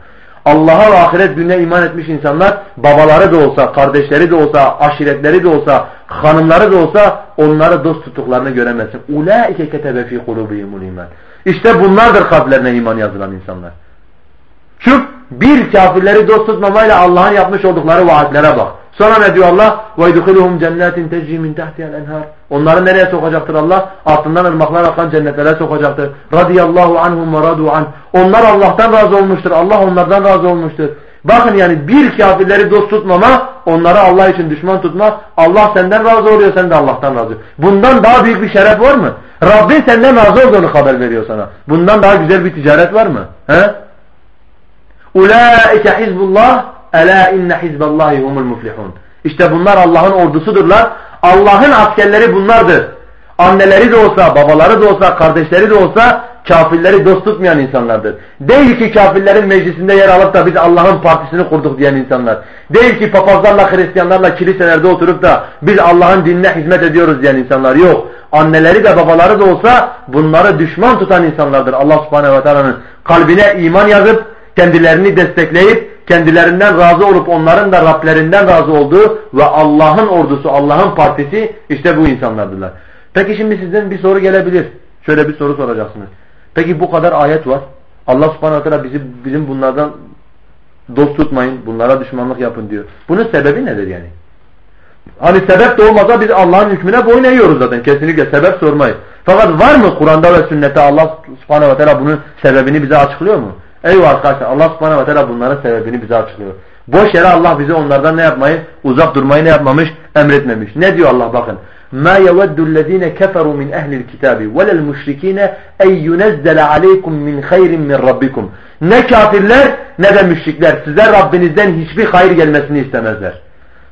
Allah'a ve ahiret gününe iman etmiş insanlar babaları da olsa, kardeşleri de olsa, aşiretleri de olsa, hanımları da olsa onları dost tuttuklarını göremezsin. Ulaike ketebe fi kulubihimul iman. İşte bunlardır kalplerine iman yazılan insanlar. Şu bir kafirleri dost tutmamayla Allah'ın yapmış oldukları vaatlere bak. Sonra ne diyor Allah? وَيْدُخِلُهُمْ جَنَّاتٍ تَجْرِي مِنْ تَحْتِهَا الْاَنْهَارِ Onları nereye sokacaktır Allah? Altından ırmaklar akan cennetlere sokacaktır. Radiyallahu anhum ve radu an. Onlar Allah'tan razı olmuştur. Allah onlardan razı olmuştur. Bakın yani bir kafirleri dost tutmama, onları Allah için düşman tutma. Allah senden razı oluyor, sen de Allah'tan razı Bundan daha büyük bir şeref var mı? Rabbin senden razı olduğunu haber veriyor sana. Bundan daha güzel bir ticaret var mı? He? Ulaike hizbullah Ela inne hizballahi humul muflihun. İşte bunlar Allah'ın ordusudurlar. Allah'ın askerleri bunlardır. Anneleri de olsa, babaları da olsa, kardeşleri de olsa kafirleri dost tutmayan insanlardır. Değil ki kafirlerin meclisinde yer alıp da biz Allah'ın partisini kurduk diyen insanlar. Değil ki papazlarla, Hristiyanlarla kiliselerde oturup da biz Allah'ın dinine hizmet ediyoruz diyen insanlar. Yok. Anneleri de babaları da olsa bunları düşman tutan insanlardır. Allah subhanehu ve teala'nın kalbine iman yazıp kendilerini destekleyip kendilerinden razı olup onların da Rablerinden razı olduğu ve Allah'ın ordusu, Allah'ın partisi işte bu insanlardırlar. Peki şimdi sizden bir soru gelebilir. Şöyle bir soru soracaksınız. Peki bu kadar ayet var. Allah subhanahu teala bizi, bizim bunlardan dost tutmayın, bunlara düşmanlık yapın diyor. Bunun sebebi nedir yani? Hani sebep de olmasa biz Allah'ın hükmüne boyun eğiyoruz zaten. Kesinlikle sebep sormayız. Fakat var mı Kur'an'da ve sünnette Allah subhanahu ve teala bunun sebebini bize açıklıyor mu? Eyvah arkadaşlar Allah subhanahu ve teala bunların sebebini bize açıklıyor. Boş yere Allah bize onlardan ne yapmayı, uzak durmayı ne yapmamış, emretmemiş. Ne diyor Allah bakın. مَا يَوَدُّ الَّذ۪ينَ كَفَرُوا مِنْ اَهْلِ الْكِتَابِ وَلَا الْمُشْرِك۪ينَ اَنْ يُنَزَّلَ عَلَيْكُمْ مِنْ خَيْرٍ مِنْ رَبِّكُمْ Ne kafirler ne de müşrikler size Rabbinizden hiçbir hayır gelmesini istemezler.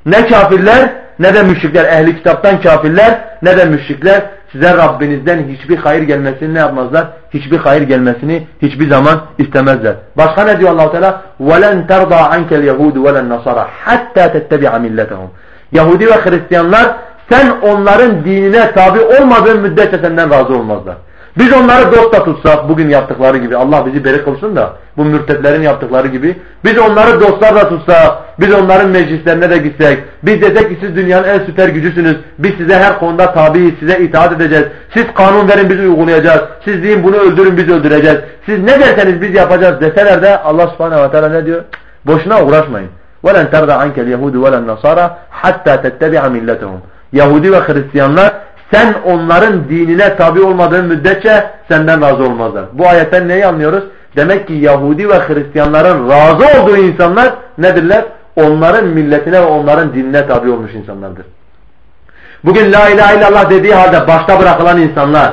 Ne kafirler ne de müşrikler, ehli kitaptan kafirler ne de müşrikler size Rabbinizden hiçbir hayır gelmesini ne yapmazlar? Hiçbir hayır gelmesini hiçbir zaman istemezler. Başka ne diyor Allah Teala? وَلَنْ تَرْضَى عَنْكَ الْيَهُودُ وَلَا النَّصَارَ حَتَّى تَتَّبِعَ مِلَّتَهُمْ Yahudi ve Hristiyanlar sen onların dinine tabi olmadığın müddetçe senden razı olmazlar. Biz onları dost da tutsak bugün yaptıkları gibi Allah bizi beri kılsın da bu mürtetlerin yaptıkları gibi biz onları dostlar da tutsak biz onların meclislerine de gitsek biz desek ki siz dünyanın en süper gücüsünüz biz size her konuda tabi size itaat edeceğiz siz kanun verin biz uygulayacağız siz deyin bunu öldürün biz öldüreceğiz siz ne derseniz biz yapacağız deseler de Allah subhanehu ve teala ne diyor boşuna uğraşmayın وَلَنْ تَرْضَ عَنْكَ الْيَهُودُ وَلَا النَّصَارَ حَتَّى تَتَّبِعَ مِلَّتَهُمْ Yahudi ve Hristiyanlar sen onların dinine tabi olmadığın müddetçe senden razı olmazlar. Bu ayetten neyi anlıyoruz? Demek ki Yahudi ve Hristiyanların razı olduğu insanlar nedirler? Onların milletine ve onların dinine tabi olmuş insanlardır. Bugün la ilahe illallah dediği halde başta bırakılan insanlar,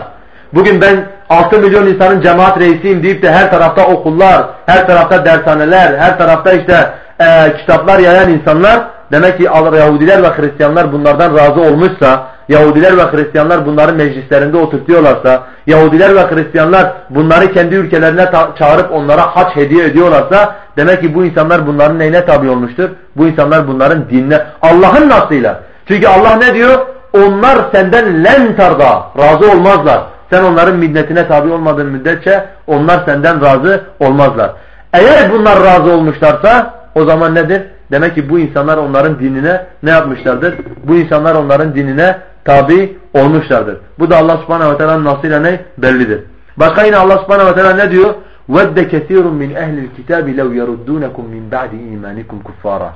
bugün ben 6 milyon insanın cemaat reisiyim deyip de her tarafta okullar, her tarafta dershaneler, her tarafta işte e, kitaplar yayan insanlar, demek ki Yahudiler ve Hristiyanlar bunlardan razı olmuşsa, Yahudiler ve Hristiyanlar bunları meclislerinde oturtuyorlarsa, Yahudiler ve Hristiyanlar bunları kendi ülkelerine çağırıp onlara haç hediye ediyorlarsa, demek ki bu insanlar bunların neyine tabi olmuştur? Bu insanlar bunların dinine, Allah'ın nasıyla. Çünkü Allah ne diyor? Onlar senden len tarda, razı olmazlar. Sen onların minnetine tabi olmadığın müddetçe onlar senden razı olmazlar. Eğer bunlar razı olmuşlarsa o zaman nedir? Demek ki bu insanlar onların dinine ne yapmışlardır? Bu insanlar onların dinine tabi olmuşlardır. Bu da Allah subhanehu ve teala'nın nasıyla ne? Bellidir. Başka yine Allah subhanehu ve teala ne diyor? وَدَّ كَثِيرٌ مِنْ اَهْلِ الْكِتَابِ لَوْ يَرُدُّونَكُمْ مِنْ بَعْدِ اِيمَانِكُمْ كُفَّارًا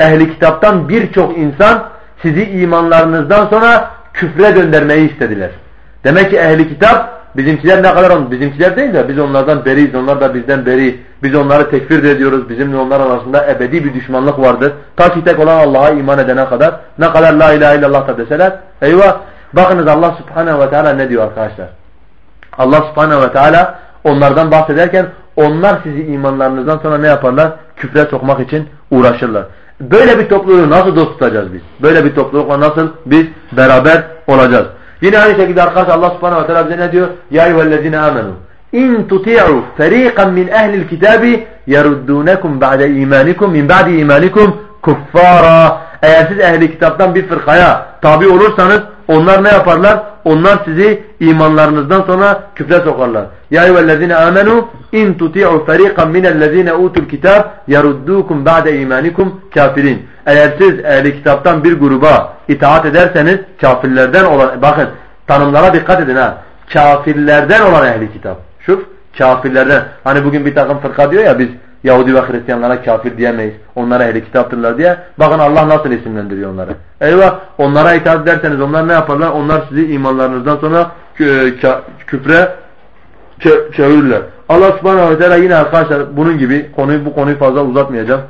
Ehli kitaptan birçok insan sizi imanlarınızdan sonra küfre döndürmeyi istediler. Demek ki ehli kitap bizimkiler ne kadar on bizimkiler değil de biz onlardan beriyiz. Onlar da bizden beri. Biz onları tekfir ediyoruz. Bizimle onlar arasında ebedi bir düşmanlık vardır. Ta ki tek olan Allah'a iman edene kadar ne kadar la ilahe illallah da deseler eyvah. Bakınız Allah subhanehu ve teala ne diyor arkadaşlar. Allah subhanehu ve teala onlardan bahsederken onlar sizi imanlarınızdan sonra ne yaparlar? Küfre sokmak için uğraşırlar. Böyle bir topluluğu nasıl dost tutacağız biz? Böyle bir toplulukla nasıl biz beraber olacağız? Yine aynı şekilde arkadaşlar Allah subhanahu ve teala bize ne diyor? Ya eyyühellezine amenu. İn tuti'u feriqan min ehlil kitabi yeruddunekum ba'de imanikum min ba'di imanikum kuffara. Eğer siz ehli kitaptan bir fırkaya tabi olursanız onlar ne yaparlar? Onlar sizi imanlarınızdan sonra küfre sokarlar. Ya eyyühellezine amenu in tuti'u feriqan minellezine utul kitab yeruddukum ba'de imanikum kafirin. Eğer siz ehli kitaptan bir gruba itaat ederseniz kafirlerden olan bakın tanımlara dikkat edin ha. Kafirlerden olan ehli kitap. Şuf kafirlerden. Hani bugün bir takım fırka diyor ya biz Yahudi ve Hristiyanlara kafir diyemeyiz. Onlara ehli kitaptırlar diye. Bakın Allah nasıl isimlendiriyor onları. Eyvah onlara itaat ederseniz onlar ne yaparlar? Onlar sizi imanlarınızdan sonra küfre çevirirler. Allah subhanahu ve teala yine arkadaşlar bunun gibi konuyu bu konuyu fazla uzatmayacağım.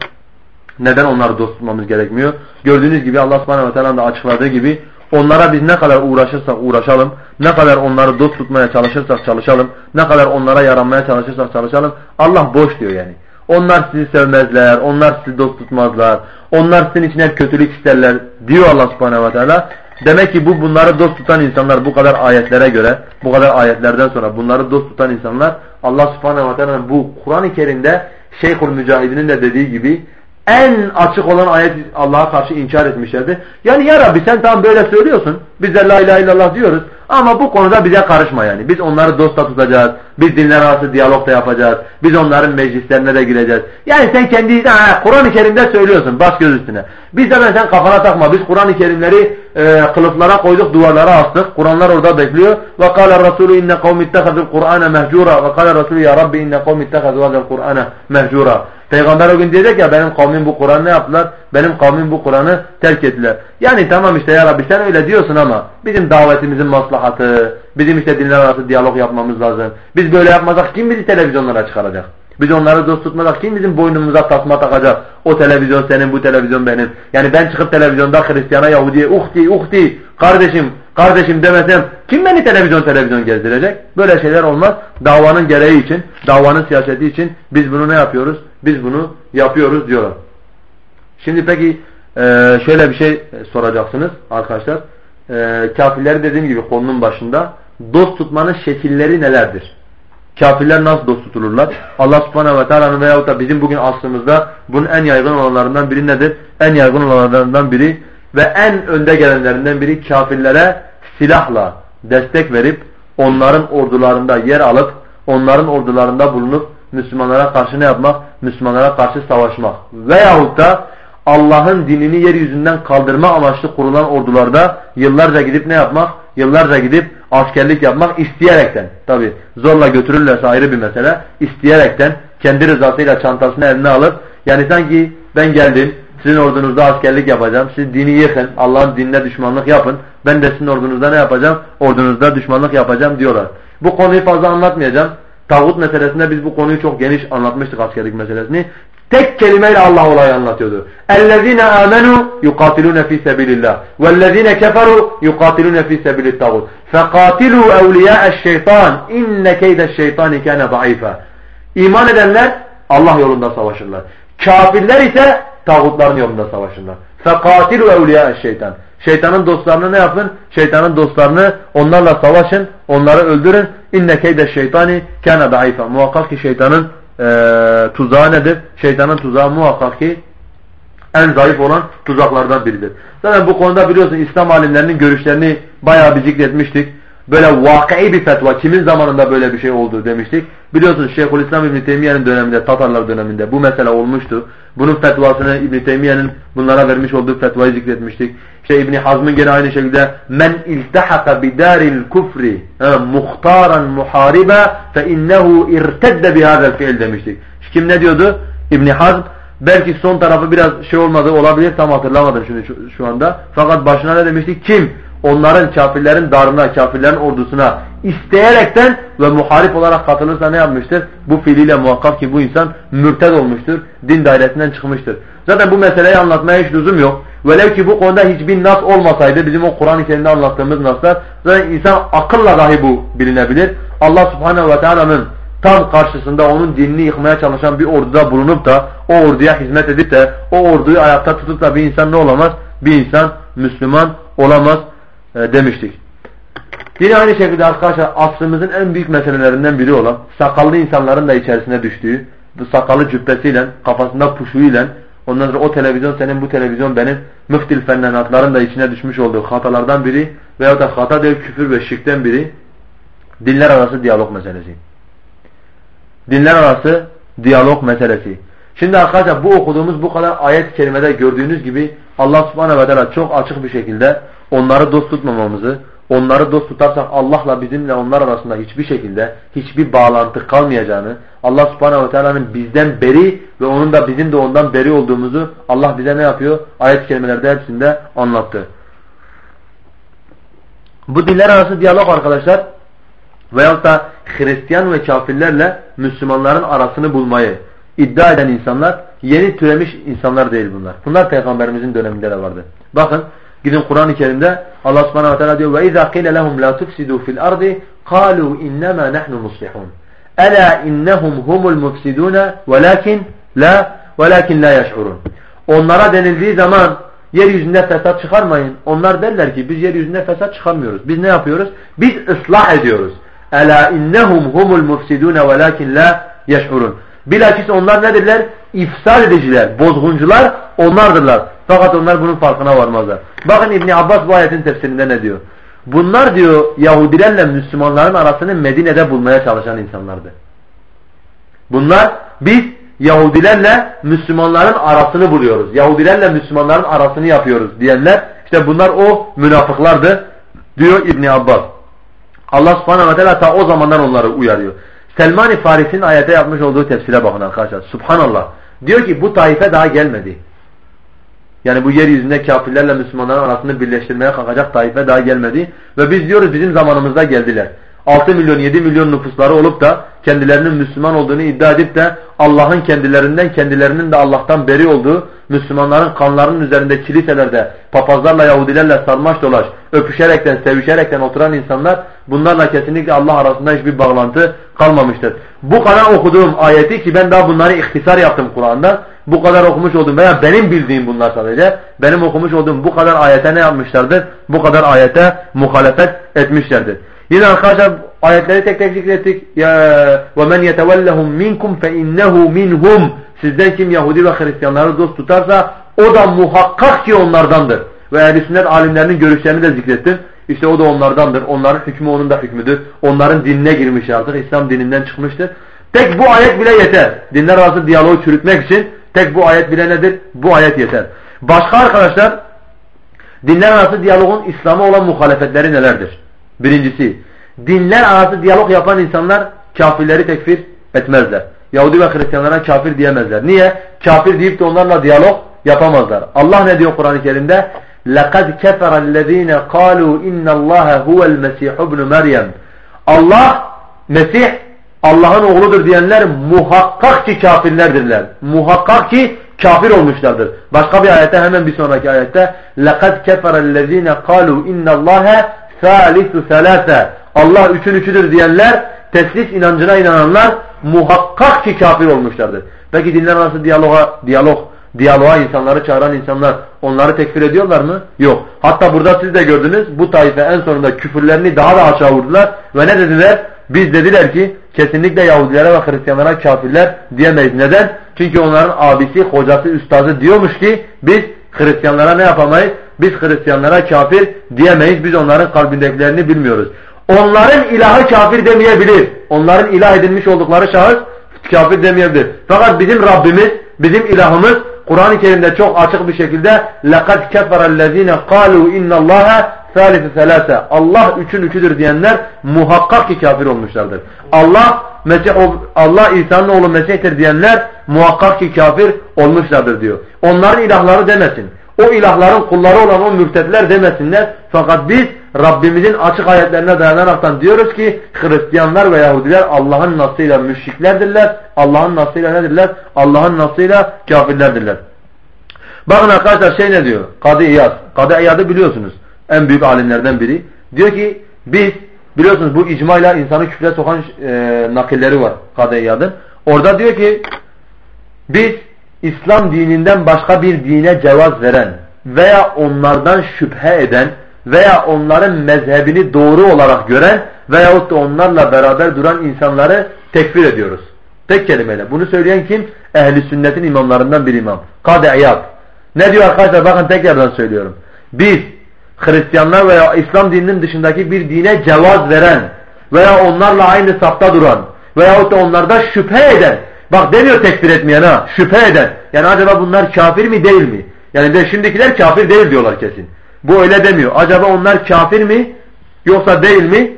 Neden onları dost tutmamız gerekmiyor? Gördüğünüz gibi Allah subhanahu ve teala da açıkladığı gibi onlara biz ne kadar uğraşırsak uğraşalım, ne kadar onları dost tutmaya çalışırsak çalışalım, ne kadar onlara yaranmaya çalışırsak çalışalım Allah boş diyor yani. Onlar sizi sevmezler, onlar sizi dost tutmazlar, onlar sizin için hep kötülük isterler diyor Allah subhanehu ve teala. Demek ki bu bunları dost tutan insanlar bu kadar ayetlere göre, bu kadar ayetlerden sonra bunları dost tutan insanlar Allah subhanehu ve teala bu Kur'an-ı Kerim'de Şeyhul Mücahid'in de dediği gibi en açık olan ayet Allah'a karşı inkar etmişlerdi. Yani ya Rabbi sen tam böyle söylüyorsun. Biz de la ilahe illallah diyoruz. Ama bu konuda bize karışma yani. Biz onları dosta tutacağız. Biz dinler arası diyalog da yapacağız. Biz onların meclislerine de gireceğiz. Yani sen kendi Kur'an-ı Kerim'de söylüyorsun baş göz üstüne. Biz de sen kafana takma. Biz Kur'an-ı Kerimleri e, kılıflara koyduk, duvarlara astık. Kur'anlar orada bekliyor. Ve kâle Resulü inne kavmi ittehazul Kur'ane mehcura. Ve kâle Resulü ya Rabbi inne kavmi ittehazul hadel Kur'ane mehcura. Peygamber o gün diyecek ya benim kavmim bu Kur'an ne yaptılar? Benim kavmim bu Kur'an'ı terk ettiler. Yani tamam işte ya Rabbi sen öyle diyorsun ama bizim davetimizin maslahatı, bizim işte dinler arası diyalog yapmamız lazım. Biz böyle yapmazsak kim bizi televizyonlara çıkaracak? Biz onları dost tutmadık. Kim bizim boynumuza tasma takacak? O televizyon senin, bu televizyon benim. Yani ben çıkıp televizyonda Hristiyan'a, Yahudi'ye uhti, uhti, kardeşim, kardeşim demesem kim beni televizyon televizyon gezdirecek? Böyle şeyler olmaz. Davanın gereği için, davanın siyaseti için biz bunu ne yapıyoruz? Biz bunu yapıyoruz diyorlar. Şimdi peki e, şöyle bir şey soracaksınız arkadaşlar. E, kafirleri dediğim gibi konunun başında dost tutmanın şekilleri nelerdir? Kafirler nasıl dost tutulurlar? Allah subhanehu ve teala'nın veyahut da bizim bugün aslımızda bunun en yaygın olanlarından biri nedir? En yaygın olanlarından biri ve en önde gelenlerinden biri kafirlere silahla destek verip onların ordularında yer alıp onların ordularında bulunup Müslümanlara karşı ne yapmak? Müslümanlara karşı savaşmak. Veyahut da Allah'ın dinini yeryüzünden kaldırma amaçlı kurulan ordularda yıllarca gidip ne yapmak? Yıllarca gidip askerlik yapmak isteyerekten. Tabi zorla götürürlerse ayrı bir mesele. İsteyerekten kendi rızasıyla çantasını eline alıp yani sanki ben geldim sizin ordunuzda askerlik yapacağım. Siz dini yıkın. Allah'ın dinine düşmanlık yapın. Ben de sizin ordunuzda ne yapacağım? Ordunuzda düşmanlık yapacağım diyorlar. Bu konuyu fazla anlatmayacağım. Tağut meselesinde biz bu konuyu çok geniş anlatmıştık askerlik meselesini. Tek kelimeyle Allah olayı anlatıyordu. اَلَّذ۪ينَ آمَنُوا يُقَاتِلُونَ ف۪ي سَبِيلِ اللّٰهِ وَالَّذ۪ينَ كَفَرُوا يُقَاتِلُونَ ف۪ي سَبِيلِ الطَّغُوتِ فَقَاتِلُوا اَوْلِيَاءَ الشَّيْطَانِ اِنَّ كَيْدَ الشَّيْطَانِ كَانَ ضَعِيفًا İman edenler Allah yolunda savaşırlar. Kafirler ise tağutların yolunda savaşırlar. فَقَاتِلُوا اَوْلِيَاءَ الشَّيْطَانِ Şeytanın dostlarını ne yapın? Şeytanın dostlarını onlarla savaşın, onları öldürün. İnne keyde şeytani kana daifa. Muhakkak ki şeytanın e, tuzağı nedir? Şeytanın tuzağı muhakkak ki en zayıf olan tuzaklardan biridir. Zaten bu konuda biliyorsun İslam alimlerinin görüşlerini bayağı bir zikretmiştik böyle vakıi bir fetva kimin zamanında böyle bir şey oldu demiştik. Biliyorsunuz Şeyhülislam İbn Teymiyye'nin döneminde Tatarlar döneminde bu mesele olmuştu. Bunun fetvasını İbn Teymiyye'nin bunlara vermiş olduğu fetvayı zikretmiştik. İşte İbn Hazm'ın gene aynı şekilde men iltahaka bidaril kufri muhtaran muhariba fe innehu irtedde bihadel fiil demiştik. Kim ne diyordu? İbn Hazm belki son tarafı biraz şey olmadı olabilir tam hatırlamadım şimdi şu, şu anda. Fakat başına ne demiştik? Kim onların kafirlerin darına, kafirlerin ordusuna isteyerekten ve muharif olarak katılırsa ne yapmıştır? Bu fiiliyle muhakkak ki bu insan mürted olmuştur. Din dairesinden çıkmıştır. Zaten bu meseleyi anlatmaya hiç lüzum yok. Velev ki bu konuda hiçbir nas olmasaydı bizim o Kur'an-ı Kerim'de anlattığımız naslar zaten insan akılla dahi bu bilinebilir. Allah subhanehu ve teala'nın tam karşısında onun dinini yıkmaya çalışan bir orduda bulunup da o orduya hizmet edip de o orduyu ayakta tutup da bir insan ne olamaz? Bir insan Müslüman olamaz e, demiştik. Yine aynı şekilde arkadaşlar asrımızın en büyük meselelerinden biri olan sakallı insanların da içerisine düştüğü bu sakalı cübbesiyle kafasında puşuyla ondan sonra o televizyon senin bu televizyon benim müftil fennanatların da içine düşmüş olduğu hatalardan biri veya da hata değil küfür ve şirkten biri dinler arası diyalog meselesi. Dinler arası diyalog meselesi. Şimdi arkadaşlar bu okuduğumuz bu kadar ayet kelimede gördüğünüz gibi Allah subhanehu ve teala çok açık bir şekilde onları dost tutmamamızı, onları dost tutarsak Allah'la bizimle onlar arasında hiçbir şekilde hiçbir bağlantı kalmayacağını, Allah subhanehu ve teala'nın bizden beri ve onun da bizim de ondan beri olduğumuzu Allah bize ne yapıyor? Ayet kelimelerde hepsinde anlattı. Bu diller arası diyalog arkadaşlar veyahut da Hristiyan ve kafirlerle Müslümanların arasını bulmayı iddia eden insanlar yeni türemiş insanlar değil bunlar. Bunlar peygamberimizin döneminde de vardı. Bakın Gidin Kur'an-ı Kerim'de Allah subhanahu wa ta'ala diyor وَاِذَا قِيلَ لَهُمْ لَا تُفْسِدُوا فِي الْأَرْضِ قَالُوا اِنَّمَا نَحْنُ مُصْلِحُونَ أَلَا اِنَّهُمْ هُمُ الْمُفْسِدُونَ وَلَكِنْ لَا وَلَكِنْ لَا يَشْعُرُونَ Onlara denildiği zaman yeryüzünde fesat çıkarmayın. Onlar derler ki biz yeryüzünde fesat çıkarmıyoruz. Biz ne yapıyoruz? Biz ıslah ediyoruz. أَلَا اِنَّهُمْ هُمُ الْمُفْسِدُونَ وَلَكِنْ لَا يَشْعُرُونَ Bilakis onlar nedirler? İfsad ediciler, bozguncular onlardırlar. Fakat onlar bunun farkına varmazlar. Bakın İbn Abbas bu ayetin tefsirinde ne diyor? Bunlar diyor Yahudilerle Müslümanların arasını Medine'de bulmaya çalışan insanlardı. Bunlar biz Yahudilerle Müslümanların arasını buluyoruz. Yahudilerle Müslümanların arasını yapıyoruz diyenler işte bunlar o münafıklardı diyor İbn Abbas. Allah subhanahu ve teala ta o zamandan onları uyarıyor. Selman-i Faris'in ayete yapmış olduğu tefsire bakın arkadaşlar. Subhanallah. Diyor ki bu taife daha gelmedi. Yani bu yeryüzünde kafirlerle Müslümanların arasını birleştirmeye kalkacak taife daha gelmedi. Ve biz diyoruz bizim zamanımızda geldiler. 6 milyon 7 milyon nüfusları olup da kendilerinin Müslüman olduğunu iddia edip de Allah'ın kendilerinden kendilerinin de Allah'tan beri olduğu Müslümanların kanlarının üzerinde kiliselerde papazlarla Yahudilerle sarmaş dolaş öpüşerekten sevişerekten oturan insanlar bunlarla kesinlikle Allah arasında hiçbir bağlantı kalmamıştır. Bu kadar okuduğum ayeti ki ben daha bunları ihtisar yaptım Kur'an'da bu kadar okumuş olduğum veya benim bildiğim bunlar sadece benim okumuş olduğum bu kadar ayete ne yapmışlardır? Bu kadar ayete muhalefet etmişlerdir. Yine arkadaşlar ayetleri tek tek zikrettik. Yetevellehum minkum fe innehu minhum. Sizden kim Yahudi ve Hristiyanları dost tutarsa o da muhakkak ki onlardandır. Ve ehl sünnet alimlerinin görüşlerini de zikrettim. İşte o da onlardandır. Onların hükmü onun da hükmüdür. Onların dinine girmiş artık. İslam dininden çıkmıştır. Tek bu ayet bile yeter. Dinler arası diyaloğu çürütmek için tek bu ayet bile nedir? Bu ayet yeter. Başka arkadaşlar dinler arası diyaloğun İslam'a olan muhalefetleri nelerdir? Birincisi dinler arası diyalog yapan insanlar kafirleri tekfir etmezler. Yahudi ve Hristiyanlara kafir diyemezler. Niye? Kafir deyip de onlarla diyalog yapamazlar. Allah ne diyor Kur'an-ı Kerim'de? لَقَدْ كَفَرَ الَّذ۪ينَ قَالُوا اِنَّ اللّٰهَ هُوَ الْمَسِيحُ بْنُ Meryem Allah, Mesih Allah'ın oğludur diyenler muhakkak ki kafirlerdirler. Muhakkak ki kafir olmuşlardır. Başka bir ayette hemen bir sonraki ayette لَقَدْ كَفَرَ الَّذ۪ينَ قَالُوا اِنَّ اللّٰهَ salisu selase Allah üçün üçüdür diyenler teslis inancına inananlar muhakkak ki kafir olmuşlardır. Peki dinler arası diyaloga, diyalog, diyaloğa insanları çağıran insanlar onları tekfir ediyorlar mı? Yok. Hatta burada siz de gördünüz bu taife en sonunda küfürlerini daha da aşağı vurdular ve ne dediler? Biz dediler ki kesinlikle Yahudilere ve Hristiyanlara kafirler diyemeyiz. Neden? Çünkü onların abisi, hocası, üstadı diyormuş ki biz Hristiyanlara ne yapamayız? Biz Hristiyanlara kafir diyemeyiz. Biz onların kalbindekilerini bilmiyoruz. Onların ilahı kafir demeyebilir. Onların ilah edilmiş oldukları şahıs kafir demeyebilir. Fakat bizim Rabbimiz, bizim ilahımız Kur'an-ı Kerim'de çok açık bir şekilde لَقَدْ كَفَرَ الَّذ۪ينَ قَالُوا اِنَّ اللّٰهَ ثَالِثِ ثَلَاثَ Allah üçün üçüdür diyenler muhakkak ki kafir olmuşlardır. Allah Mesih, Allah İsa'nın oğlu Mesih'tir diyenler muhakkak ki kafir olmuşlardır diyor. Onların ilahları demesin. O ilahların kulları olan o mürtetler demesinler. Fakat biz Rabbimizin açık ayetlerine dayanaraktan diyoruz ki Hristiyanlar ve Yahudiler Allah'ın nasıyla müşriklerdirler. Allah'ın nasıyla nedirler? Allah'ın nasıyla kafirlerdirler. Bakın arkadaşlar şey ne diyor? Kadı İyad. Kadı İyad'ı biliyorsunuz. En büyük alimlerden biri. Diyor ki biz biliyorsunuz bu icmayla insanı küfre sokan e, nakilleri var Kadı İyad'ın. Orada diyor ki biz İslam dininden başka bir dine cevaz veren veya onlardan şüphe eden veya onların mezhebini doğru olarak gören veyahut da onlarla beraber duran insanları tekfir ediyoruz. Tek kelimeyle. Bunu söyleyen kim? Ehli sünnetin imamlarından bir imam. Kadı İyad. Ne diyor arkadaşlar? Bakın tekrardan söylüyorum. Biz Hristiyanlar veya İslam dininin dışındaki bir dine cevaz veren veya onlarla aynı safta duran veyahut da onlarda şüphe eden bak demiyor tekfir etmeyen ha şüphe eden yani acaba bunlar kafir mi değil mi? Yani de şimdikiler kafir değil diyorlar kesin. Bu öyle demiyor. Acaba onlar kafir mi yoksa değil mi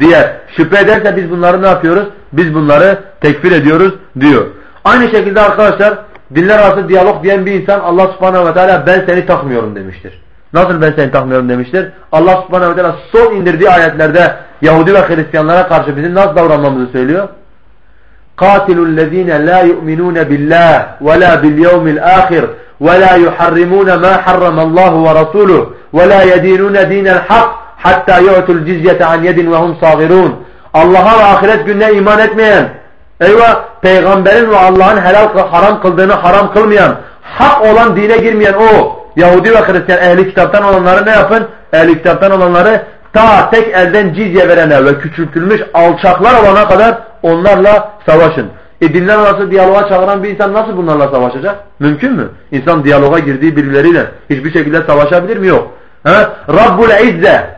diye şüphe ederse biz bunları ne yapıyoruz? Biz bunları tekfir ediyoruz diyor. Aynı şekilde arkadaşlar dinler arası diyalog diyen bir insan Allah subhanahu ve teala ben seni takmıyorum demiştir. Nasıl ben seni takmıyorum demiştir? Allah subhanahu ve teala son indirdiği ayetlerde Yahudi ve Hristiyanlara karşı bizim nasıl davranmamızı söylüyor? قاتلوا الذين لا يؤمنون بالله ولا باليوم الآخر ولا يحرمون ما حرم الله ورسوله ولا يدينون دين الحق hatta yu'tul cizyete an yedin ve hum sagirun. Allah'a ve ahiret gününe iman etmeyen, eyvah peygamberin ve Allah'ın helal haram kıldığını haram kılmayan, hak olan dine girmeyen o Yahudi ve Hristiyan ehli kitaptan olanları ne yapın? Ehli kitaptan olanları ta tek elden cizye verene ve küçültülmüş alçaklar olana kadar onlarla savaşın. E dinler arası diyaloğa çağıran bir insan nasıl bunlarla savaşacak? Mümkün mü? İnsan diyaloğa girdiği birileriyle hiçbir şekilde savaşabilir mi? Yok. He? Rabbul İzze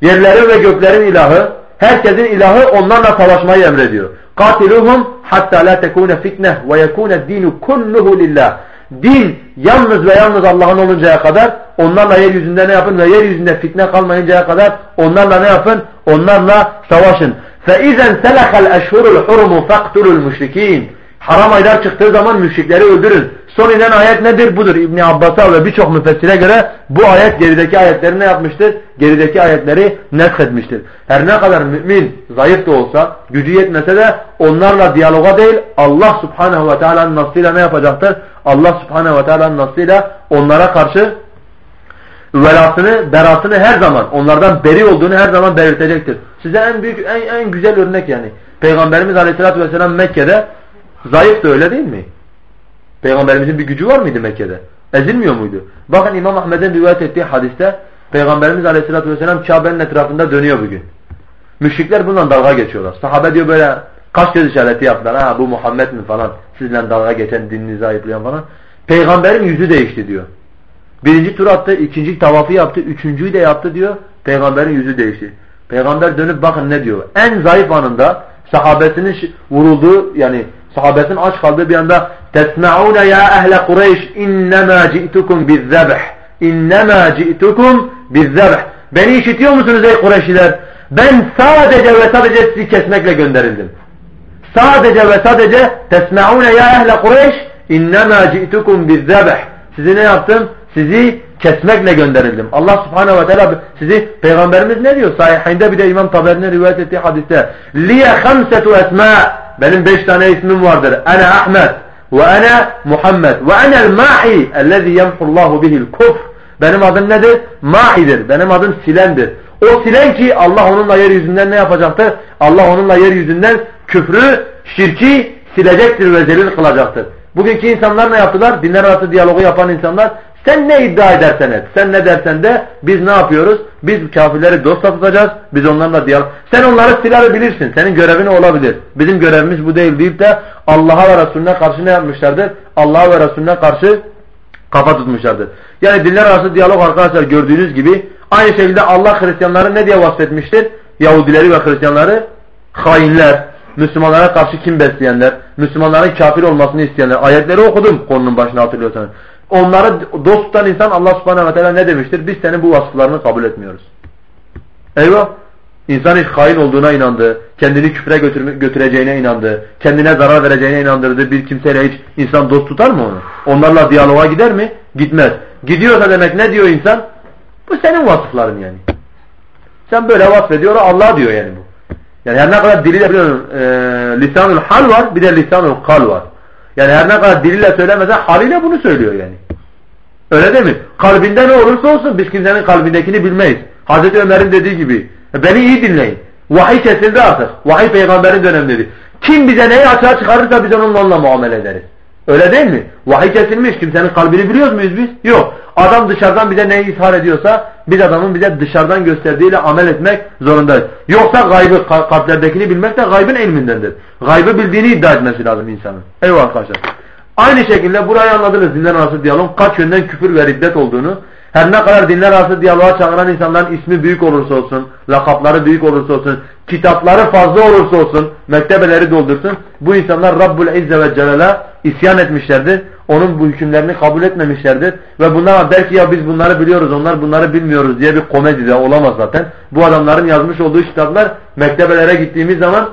yerlerin ve göklerin ilahı herkesin ilahı onlarla savaşmayı emrediyor. Katiluhum hatta la tekune fitne ve yekune dinu kulluhu lillah. Din yalnız ve yalnız Allah'ın oluncaya kadar onlarla yeryüzünde ne yapın ve yeryüzünde fitne kalmayıncaya kadar onlarla ne yapın? Onlarla savaşın. فَاِذَنْ سَلَخَ الْاَشْهُرُ الْحُرُمُ فَقْتُلُ الْمُشْرِك۪ينَ Haram aylar çıktığı zaman müşrikleri öldürün. Son inen ayet nedir? Budur. İbn Abbas'a ve birçok müfessire göre bu ayet gerideki ayetleri ne yapmıştır? Gerideki ayetleri etmiştir. Her ne kadar mümin zayıf da olsa, gücü yetmese de onlarla diyaloga değil Allah subhanehu ve teala'nın nasıyla ne yapacaktır? Allah subhanehu ve teala'nın nasıyla onlara karşı velasını, berasını her zaman, onlardan beri olduğunu her zaman belirtecektir. Size en büyük, en, en güzel örnek yani. Peygamberimiz aleyhissalatü vesselam Mekke'de zayıf da öyle değil mi? Peygamberimizin bir gücü var mıydı Mekke'de? Ezilmiyor muydu? Bakın İmam Ahmed'in rivayet ettiği hadiste Peygamberimiz aleyhissalatü vesselam Kabe'nin etrafında dönüyor bugün. Müşrikler bundan dalga geçiyorlar. Sahabe diyor böyle kaç göz işareti yaptılar. Ha bu Muhammed mi falan. Sizle dalga geçen dininizi ayıplayan falan. Peygamberin yüzü değişti diyor. Birinci tur attı, ikinci tavafı yaptı, üçüncüyü de yaptı diyor. Peygamberin yüzü değişti. Peygamber dönüp bakın ne diyor. En zayıf anında sahabesinin vurulduğu yani sahabesinin aç kaldığı bir anda tesma'une ya ehle Kureyş innema ci'tukum bizzebh innema ci'tukum bizzebh Beni işitiyor musunuz ey Kureyşliler? Ben sadece ve sadece sizi kesmekle gönderildim. Sadece ve sadece tesma'une ya ehle Kureyş innema ci'tukum bizzebh Sizi ne yaptım? Sizi kesmekle gönderildim. Allah subhanehu ve teala sizi peygamberimiz ne diyor? Sahihinde bir de İmam Taberi'nin rivayet ettiği hadiste liye hamsetu esma benim beş tane ismim vardır. Ene Ahmet ve ene Muhammed ve enel ma'i ellezî yemhullahu bihil kufr benim adım nedir? Ma'idir. Benim adım silendir. O silen ki Allah onunla yeryüzünden ne yapacaktır? Allah onunla yeryüzünden küfrü, şirki silecektir ve zelil kılacaktır. Bugünkü insanlar ne yaptılar? Dinler arası diyalogu yapan insanlar sen ne iddia edersen et. Sen ne dersen de biz ne yapıyoruz? Biz kafirleri dost tutacağız. Biz onlarla diyalog. Sen onları silebilirsin. Senin görevin olabilir. Bizim görevimiz bu değil deyip de Allah'a ve Resulüne karşı ne yapmışlardır? Allah'a ve Resulüne karşı kafa tutmuşlardır. Yani dinler arası diyalog arkadaşlar gördüğünüz gibi aynı şekilde Allah Hristiyanları ne diye vasfetmiştir? Yahudileri ve Hristiyanları hainler, Müslümanlara karşı kim besleyenler, Müslümanların kafir olmasını isteyenler. Ayetleri okudum konunun başına hatırlıyorsanız. Onları dost tutan insan Allah subhanehu ve teala ne demiştir? Biz senin bu vasıflarını kabul etmiyoruz. Eyvah! İnsan hiç hain olduğuna inandı, kendini küfre götürme, götüreceğine inandı, kendine zarar vereceğine inandırdı bir kimseyle hiç insan dost tutar mı onu? Onlarla diyaloğa gider mi? Gitmez. Gidiyorsa demek ne diyor insan? Bu senin vasıfların yani. Sen böyle vasfediyor Allah diyor yani bu. Yani her ne kadar diliyle biliyorum e, lisanul hal var bir de lisanul kal var. Yani her ne kadar diliyle söylemese haliyle bunu söylüyor yani. Öyle değil mi? Kalbinde ne olursa olsun biz kimsenin kalbindekini bilmeyiz. Hazreti Ömer'in dediği gibi. Beni iyi dinleyin. Vahiy kesildi artık. Vahiy peygamberin dönemleri. Kim bize neyi açığa çıkarırsa biz onunla muamele ederiz. Öyle değil mi? Vahiy kesilmiş. Kimsenin kalbini biliyoruz muyuz biz? Yok. Adam dışarıdan bize neyi ishar ediyorsa biz adamın bize dışarıdan gösterdiğiyle amel etmek zorundayız. Yoksa gaybı, kalplerdekini bilmek de gaybın ilmindendir. Gaybı bildiğini iddia etmesi lazım insanın. Eyvallah arkadaşlar. Aynı şekilde burayı anladınız dinler arası diyalog. Kaç yönden küfür ve riddet olduğunu. Her ne kadar dinler arası diyaloğa çağıran insanların ismi büyük olursa olsun, lakapları büyük olursa olsun, kitapları fazla olursa olsun, mektebeleri doldursun. Bu insanlar Rabbul İzze ve Celal'e isyan etmişlerdir. Onun bu hükümlerini kabul etmemişlerdir. Ve bunlar belki ya biz bunları biliyoruz, onlar bunları bilmiyoruz diye bir komedi de olamaz zaten. Bu adamların yazmış olduğu kitaplar mektebelere gittiğimiz zaman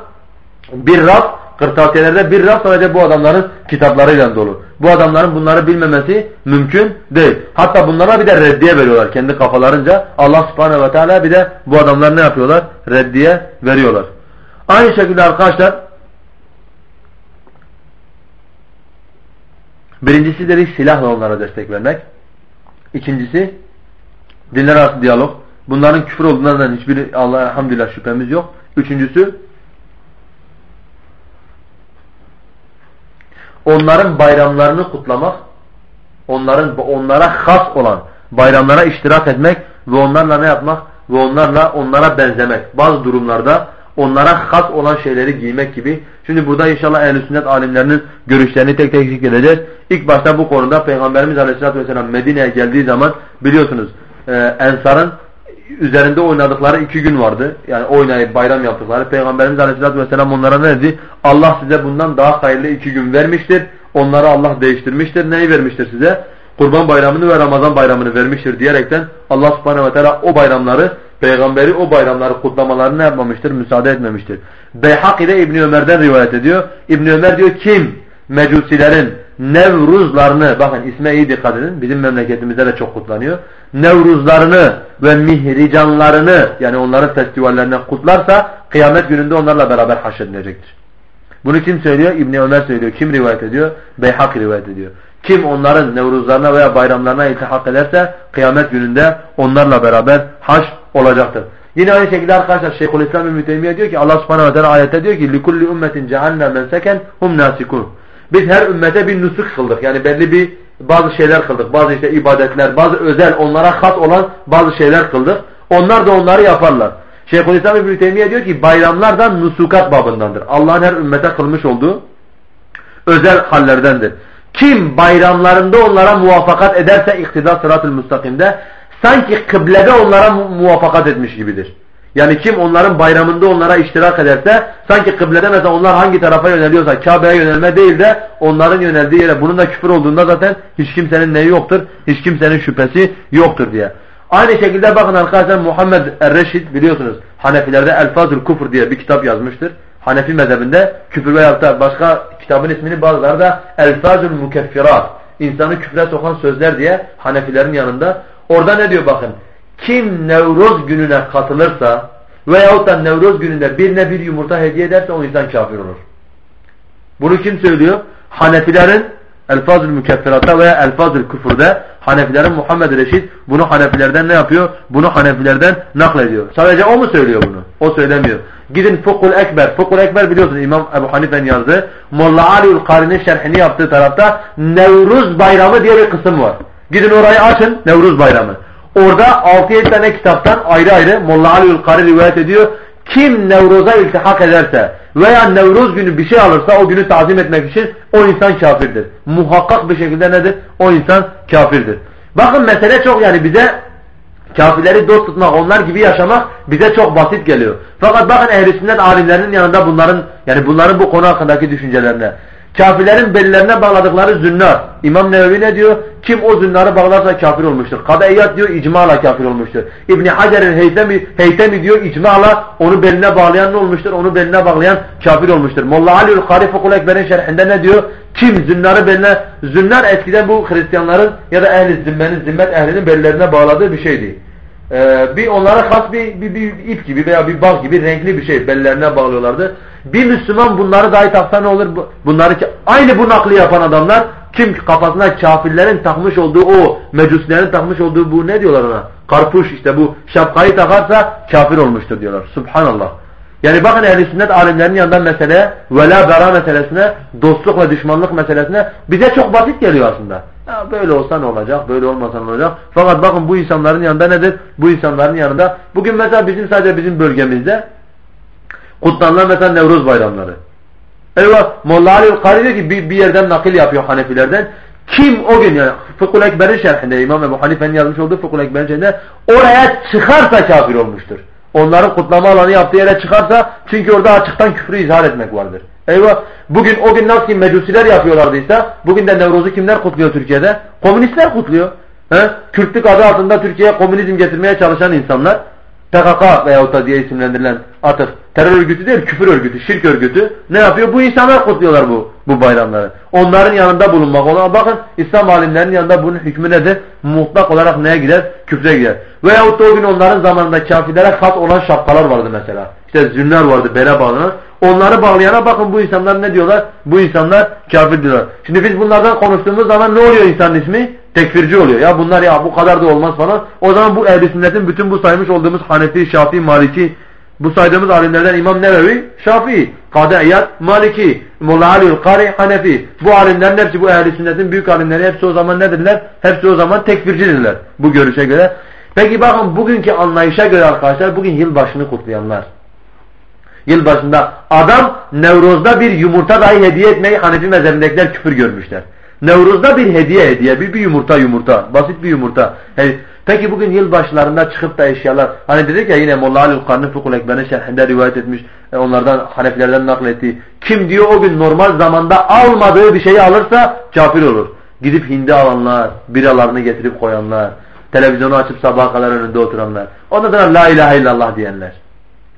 bir raf Kırtasiyelerde bir raf sadece bu adamların kitaplarıyla dolu. Bu adamların bunları bilmemesi mümkün değil. Hatta bunlara bir de reddiye veriyorlar kendi kafalarınca. Allah subhanehu ve teala bir de bu adamlar ne yapıyorlar? Reddiye veriyorlar. Aynı şekilde arkadaşlar birincisi dedik silahla onlara destek vermek. İkincisi dinler arası diyalog. Bunların küfür olduğundan hiçbir Allah'a elhamdülillah şüphemiz yok. Üçüncüsü onların bayramlarını kutlamak, onların onlara has olan bayramlara iştirak etmek ve onlarla ne yapmak ve onlarla onlara benzemek. Bazı durumlarda onlara has olan şeyleri giymek gibi. Şimdi burada inşallah ehl sünnet alimlerinin görüşlerini tek tek zikredeceğiz. İlk başta bu konuda Peygamberimiz Aleyhisselatü Vesselam Medine'ye geldiği zaman biliyorsunuz e, Ensar'ın üzerinde oynadıkları iki gün vardı. Yani oynayıp bayram yaptıkları. Peygamberimiz Aleyhisselatü Vesselam onlara ne dedi? Allah size bundan daha hayırlı iki gün vermiştir. Onları Allah değiştirmiştir. Neyi vermiştir size? Kurban bayramını ve Ramazan bayramını vermiştir diyerekten Allah subhanehu ve teala o bayramları peygamberi o bayramları kutlamalarını yapmamıştır? Müsaade etmemiştir. Beyhaki'de İbni Ömer'den rivayet ediyor. İbni Ömer diyor kim mecusilerin Nevruzlarını bakın isme iyi dikkat edin. Bizim memleketimizde de çok kutlanıyor. Nevruzlarını ve mihricanlarını yani onların festivallerine kutlarsa kıyamet gününde onlarla beraber haşredilecektir. Bunu kim söylüyor? İbni Ömer söylüyor. Kim rivayet ediyor? Beyhak rivayet ediyor. Kim onların nevruzlarına veya bayramlarına iltihak ederse kıyamet gününde onlarla beraber haş olacaktır. Yine aynı şekilde arkadaşlar Şeyhülislam İbn Teymiye diyor ki Allah Subhanahu ve Teala ayette diyor ki likulli ummetin cealna menseken hum nasikun. Biz her ümmete bir nusuk kıldık. Yani belli bir bazı şeyler kıldık. Bazı işte ibadetler, bazı özel onlara has olan bazı şeyler kıldık. Onlar da onları yaparlar. Şeyhülislam İbn Teymiye diyor ki bayramlardan nusukat babındandır. Allah'ın her ümmete kılmış olduğu özel hallerdendir. Kim bayramlarında onlara muvaffakat ederse iktidar sırat-ı müstakimde sanki kıblede onlara muvaffakat etmiş gibidir. Yani kim onların bayramında onlara iştirak ederse sanki kıblede mesela onlar hangi tarafa yöneliyorsa Kabe'ye yönelme değil de onların yöneldiği yere bunun da küfür olduğunda zaten hiç kimsenin neyi yoktur? Hiç kimsenin şüphesi yoktur diye. Aynı şekilde bakın arkadaşlar Muhammed Er-Reşid biliyorsunuz Hanefilerde Elfazül Kufur diye bir kitap yazmıştır. Hanefi mezhebinde küfür veya da başka kitabın ismini bazıları da Elfazül Mukeffirat insanı küfre sokan sözler diye Hanefilerin yanında. Orada ne diyor bakın. Kim Nevruz gününe katılırsa veyahut da Nevruz gününde birine bir yumurta hediye ederse o insan kafir olur. Bunu kim söylüyor? Hanefilerin Elfazül Mükefferatta veya Elfazül Küfür'de Hanefilerin Muhammed Reşid bunu Hanefilerden ne yapıyor? Bunu Hanefilerden naklediyor. Sadece o mu söylüyor bunu? O söylemiyor. Gidin Fukul Ekber. Fukul Ekber biliyorsunuz İmam Ebu Hanife'nin yazdığı. Molla Ali'ül Kari'nin şerhini yaptığı tarafta Nevruz Bayramı diye bir kısım var. Gidin orayı açın Nevruz Bayramı. Orada 6-7 tane kitaptan ayrı ayrı Molla Ali'ül Kari rivayet ediyor. Kim Nevruz'a iltihak ederse veya Nevruz günü bir şey alırsa o günü tazim etmek için o insan kafirdir. Muhakkak bir şekilde nedir? O insan kafirdir. Bakın mesele çok yani bize kafirleri dost tutmak, onlar gibi yaşamak bize çok basit geliyor. Fakat bakın ehl alimlerinin yanında bunların yani bunların bu konu hakkındaki düşüncelerine. Kafirlerin bellerine bağladıkları zünnar. İmam Nevevi ne diyor? Kim o zünnarı bağlarsa kafir olmuştur. Kadeyyat diyor icmala kafir olmuştur. İbni Hacer'in Heytemi, Heytemi diyor icmala onu beline bağlayan ne olmuştur? Onu beline bağlayan kafir olmuştur. Molla Ali'ül Kari Fukul Ekber'in şerhinde ne diyor? Kim zünnarı beline, zünnar eskiden bu Hristiyanların ya da ehli zimmenin, zimmet ehlinin bellerine bağladığı bir şeydi. Ee, bir onlara has bir, bir, bir ip gibi veya bir bal gibi renkli bir şey bellerine bağlıyorlardı. Bir Müslüman bunları dahi taksa ne olur? Bunları aynı bu nakli yapan adamlar kim kafasına kafirlerin takmış olduğu o mecuslerin takmış olduğu bu ne diyorlar ona? Karpuş işte bu şapkayı takarsa kafir olmuştur diyorlar. Subhanallah. Yani bakın ehl sünnet alimlerinin yanında mesele vela bera meselesine, dostluk ve düşmanlık meselesine bize çok basit geliyor aslında. Ya böyle olsa ne olacak, böyle olmasa ne olacak? Fakat bakın bu insanların yanında nedir? Bu insanların yanında bugün mesela bizim sadece bizim bölgemizde kutlanılan mesela Nevruz bayramları. Eyvah Molla Ali Kari diyor ki bir, bir yerden nakil yapıyor Hanefilerden. Kim o gün yani Fıkhul Ekber'in şerhinde İmam Ebu Hanife'nin yazmış olduğu Fıkhul Ekber'in şerhinde oraya çıkarsa kafir olmuştur. Onların kutlama alanı yaptığı yere çıkarsa çünkü orada açıktan küfrü izhar etmek vardır. Eyvah bugün o gün nasıl ki mecusiler yapıyorlardıysa bugün de Nevruz'u kimler kutluyor Türkiye'de? Komünistler kutluyor. He? Kürtlük adı altında Türkiye'ye komünizm getirmeye çalışan insanlar PKK veyahut da diye isimlendirilen atıf terör örgütü değil küfür örgütü, şirk örgütü ne yapıyor? Bu insanlar kutluyorlar bu bu bayramları. Onların yanında bulunmak. Ona bakın İslam alimlerinin yanında bunun hükmü nedir? Mutlak olarak neye gider? Küfre gider. Veyahut da o gün onların zamanında kafirlere kat olan şapkalar vardı mesela. İşte zünler vardı bere bağlanan. Onları bağlayana bakın bu insanlar ne diyorlar? Bu insanlar kafir diyorlar. Şimdi biz bunlardan konuştuğumuz zaman ne oluyor insanın ismi? Tekfirci oluyor. Ya bunlar ya bu kadar da olmaz falan. O zaman bu ehl sünnetin bütün bu saymış olduğumuz Hanefi, Şafii, Maliki bu saydığımız alimlerden İmam Nevevi, Şafii, Kadı İyad, Maliki, Molla Ali'ül Kari, Hanefi. Bu alimlerin hepsi bu ehl sünnetin büyük alimleri hepsi o zaman nedirler? Hepsi o zaman tekfircidirler bu görüşe göre. Peki bakın bugünkü anlayışa göre arkadaşlar bugün yılbaşını kutlayanlar. Yılbaşında adam Nevruz'da bir yumurta dahi hediye etmeyi Hanefi mezhebindekiler küfür görmüşler. Nevruz'da bir hediye hediye bir, bir yumurta yumurta basit bir yumurta. Hey, peki bugün yılbaşlarında çıkıp da eşyalar hani dedik ya yine Molla Ali Karnı Fukul Ekber'in şerhinde rivayet etmiş e, onlardan Hanefilerden naklettiği kim diyor o gün normal zamanda almadığı bir şeyi alırsa kafir olur. Gidip hindi alanlar, biralarını getirip koyanlar, televizyonu açıp sabaha kadar önünde oturanlar. Ondan sonra la ilahe illallah diyenler.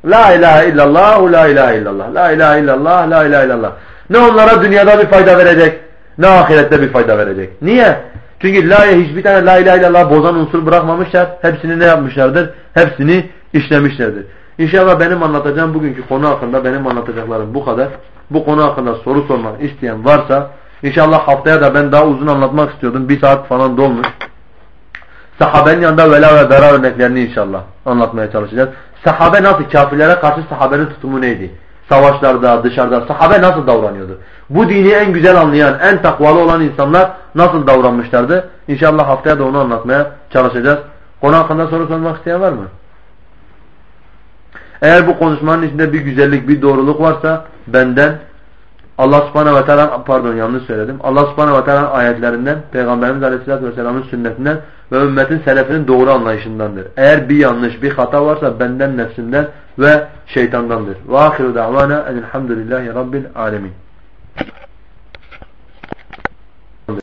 La ilahe illallah, la ilahe illallah. La ilahe illallah, la ilahe illallah. Ne onlara dünyada bir fayda verecek, ne ahirette bir fayda verecek. Niye? Çünkü la hiçbir tane la ilahe illallah bozan unsur bırakmamışlar. Hepsini ne yapmışlardır? Hepsini işlemişlerdir. İnşallah benim anlatacağım bugünkü konu hakkında benim anlatacaklarım bu kadar. Bu konu hakkında soru sormak isteyen varsa inşallah haftaya da ben daha uzun anlatmak istiyordum. Bir saat falan dolmuş. Sahabenin yanında vela ve bera örneklerini inşallah anlatmaya çalışacağız. Sahabe nasıl kafirlere karşı sahabenin tutumu neydi? Savaşlarda, dışarıda sahabe nasıl davranıyordu? Bu dini en güzel anlayan, en takvalı olan insanlar nasıl davranmışlardı? İnşallah haftaya da onu anlatmaya çalışacağız. Konu hakkında soru sormak isteyen var mı? Eğer bu konuşmanın içinde bir güzellik, bir doğruluk varsa benden Allah subhanehu ve teala pardon yanlış söyledim. Allah subhanehu ve teala ayetlerinden Peygamberimiz aleyhissalatü vesselamın sünnetinden ve ümmetin selefinin doğru anlayışındandır. Eğer bir yanlış bir hata varsa benden nefsimden ve şeytandandır. Ve ahiru da'vana enilhamdülillahi rabbil alemin.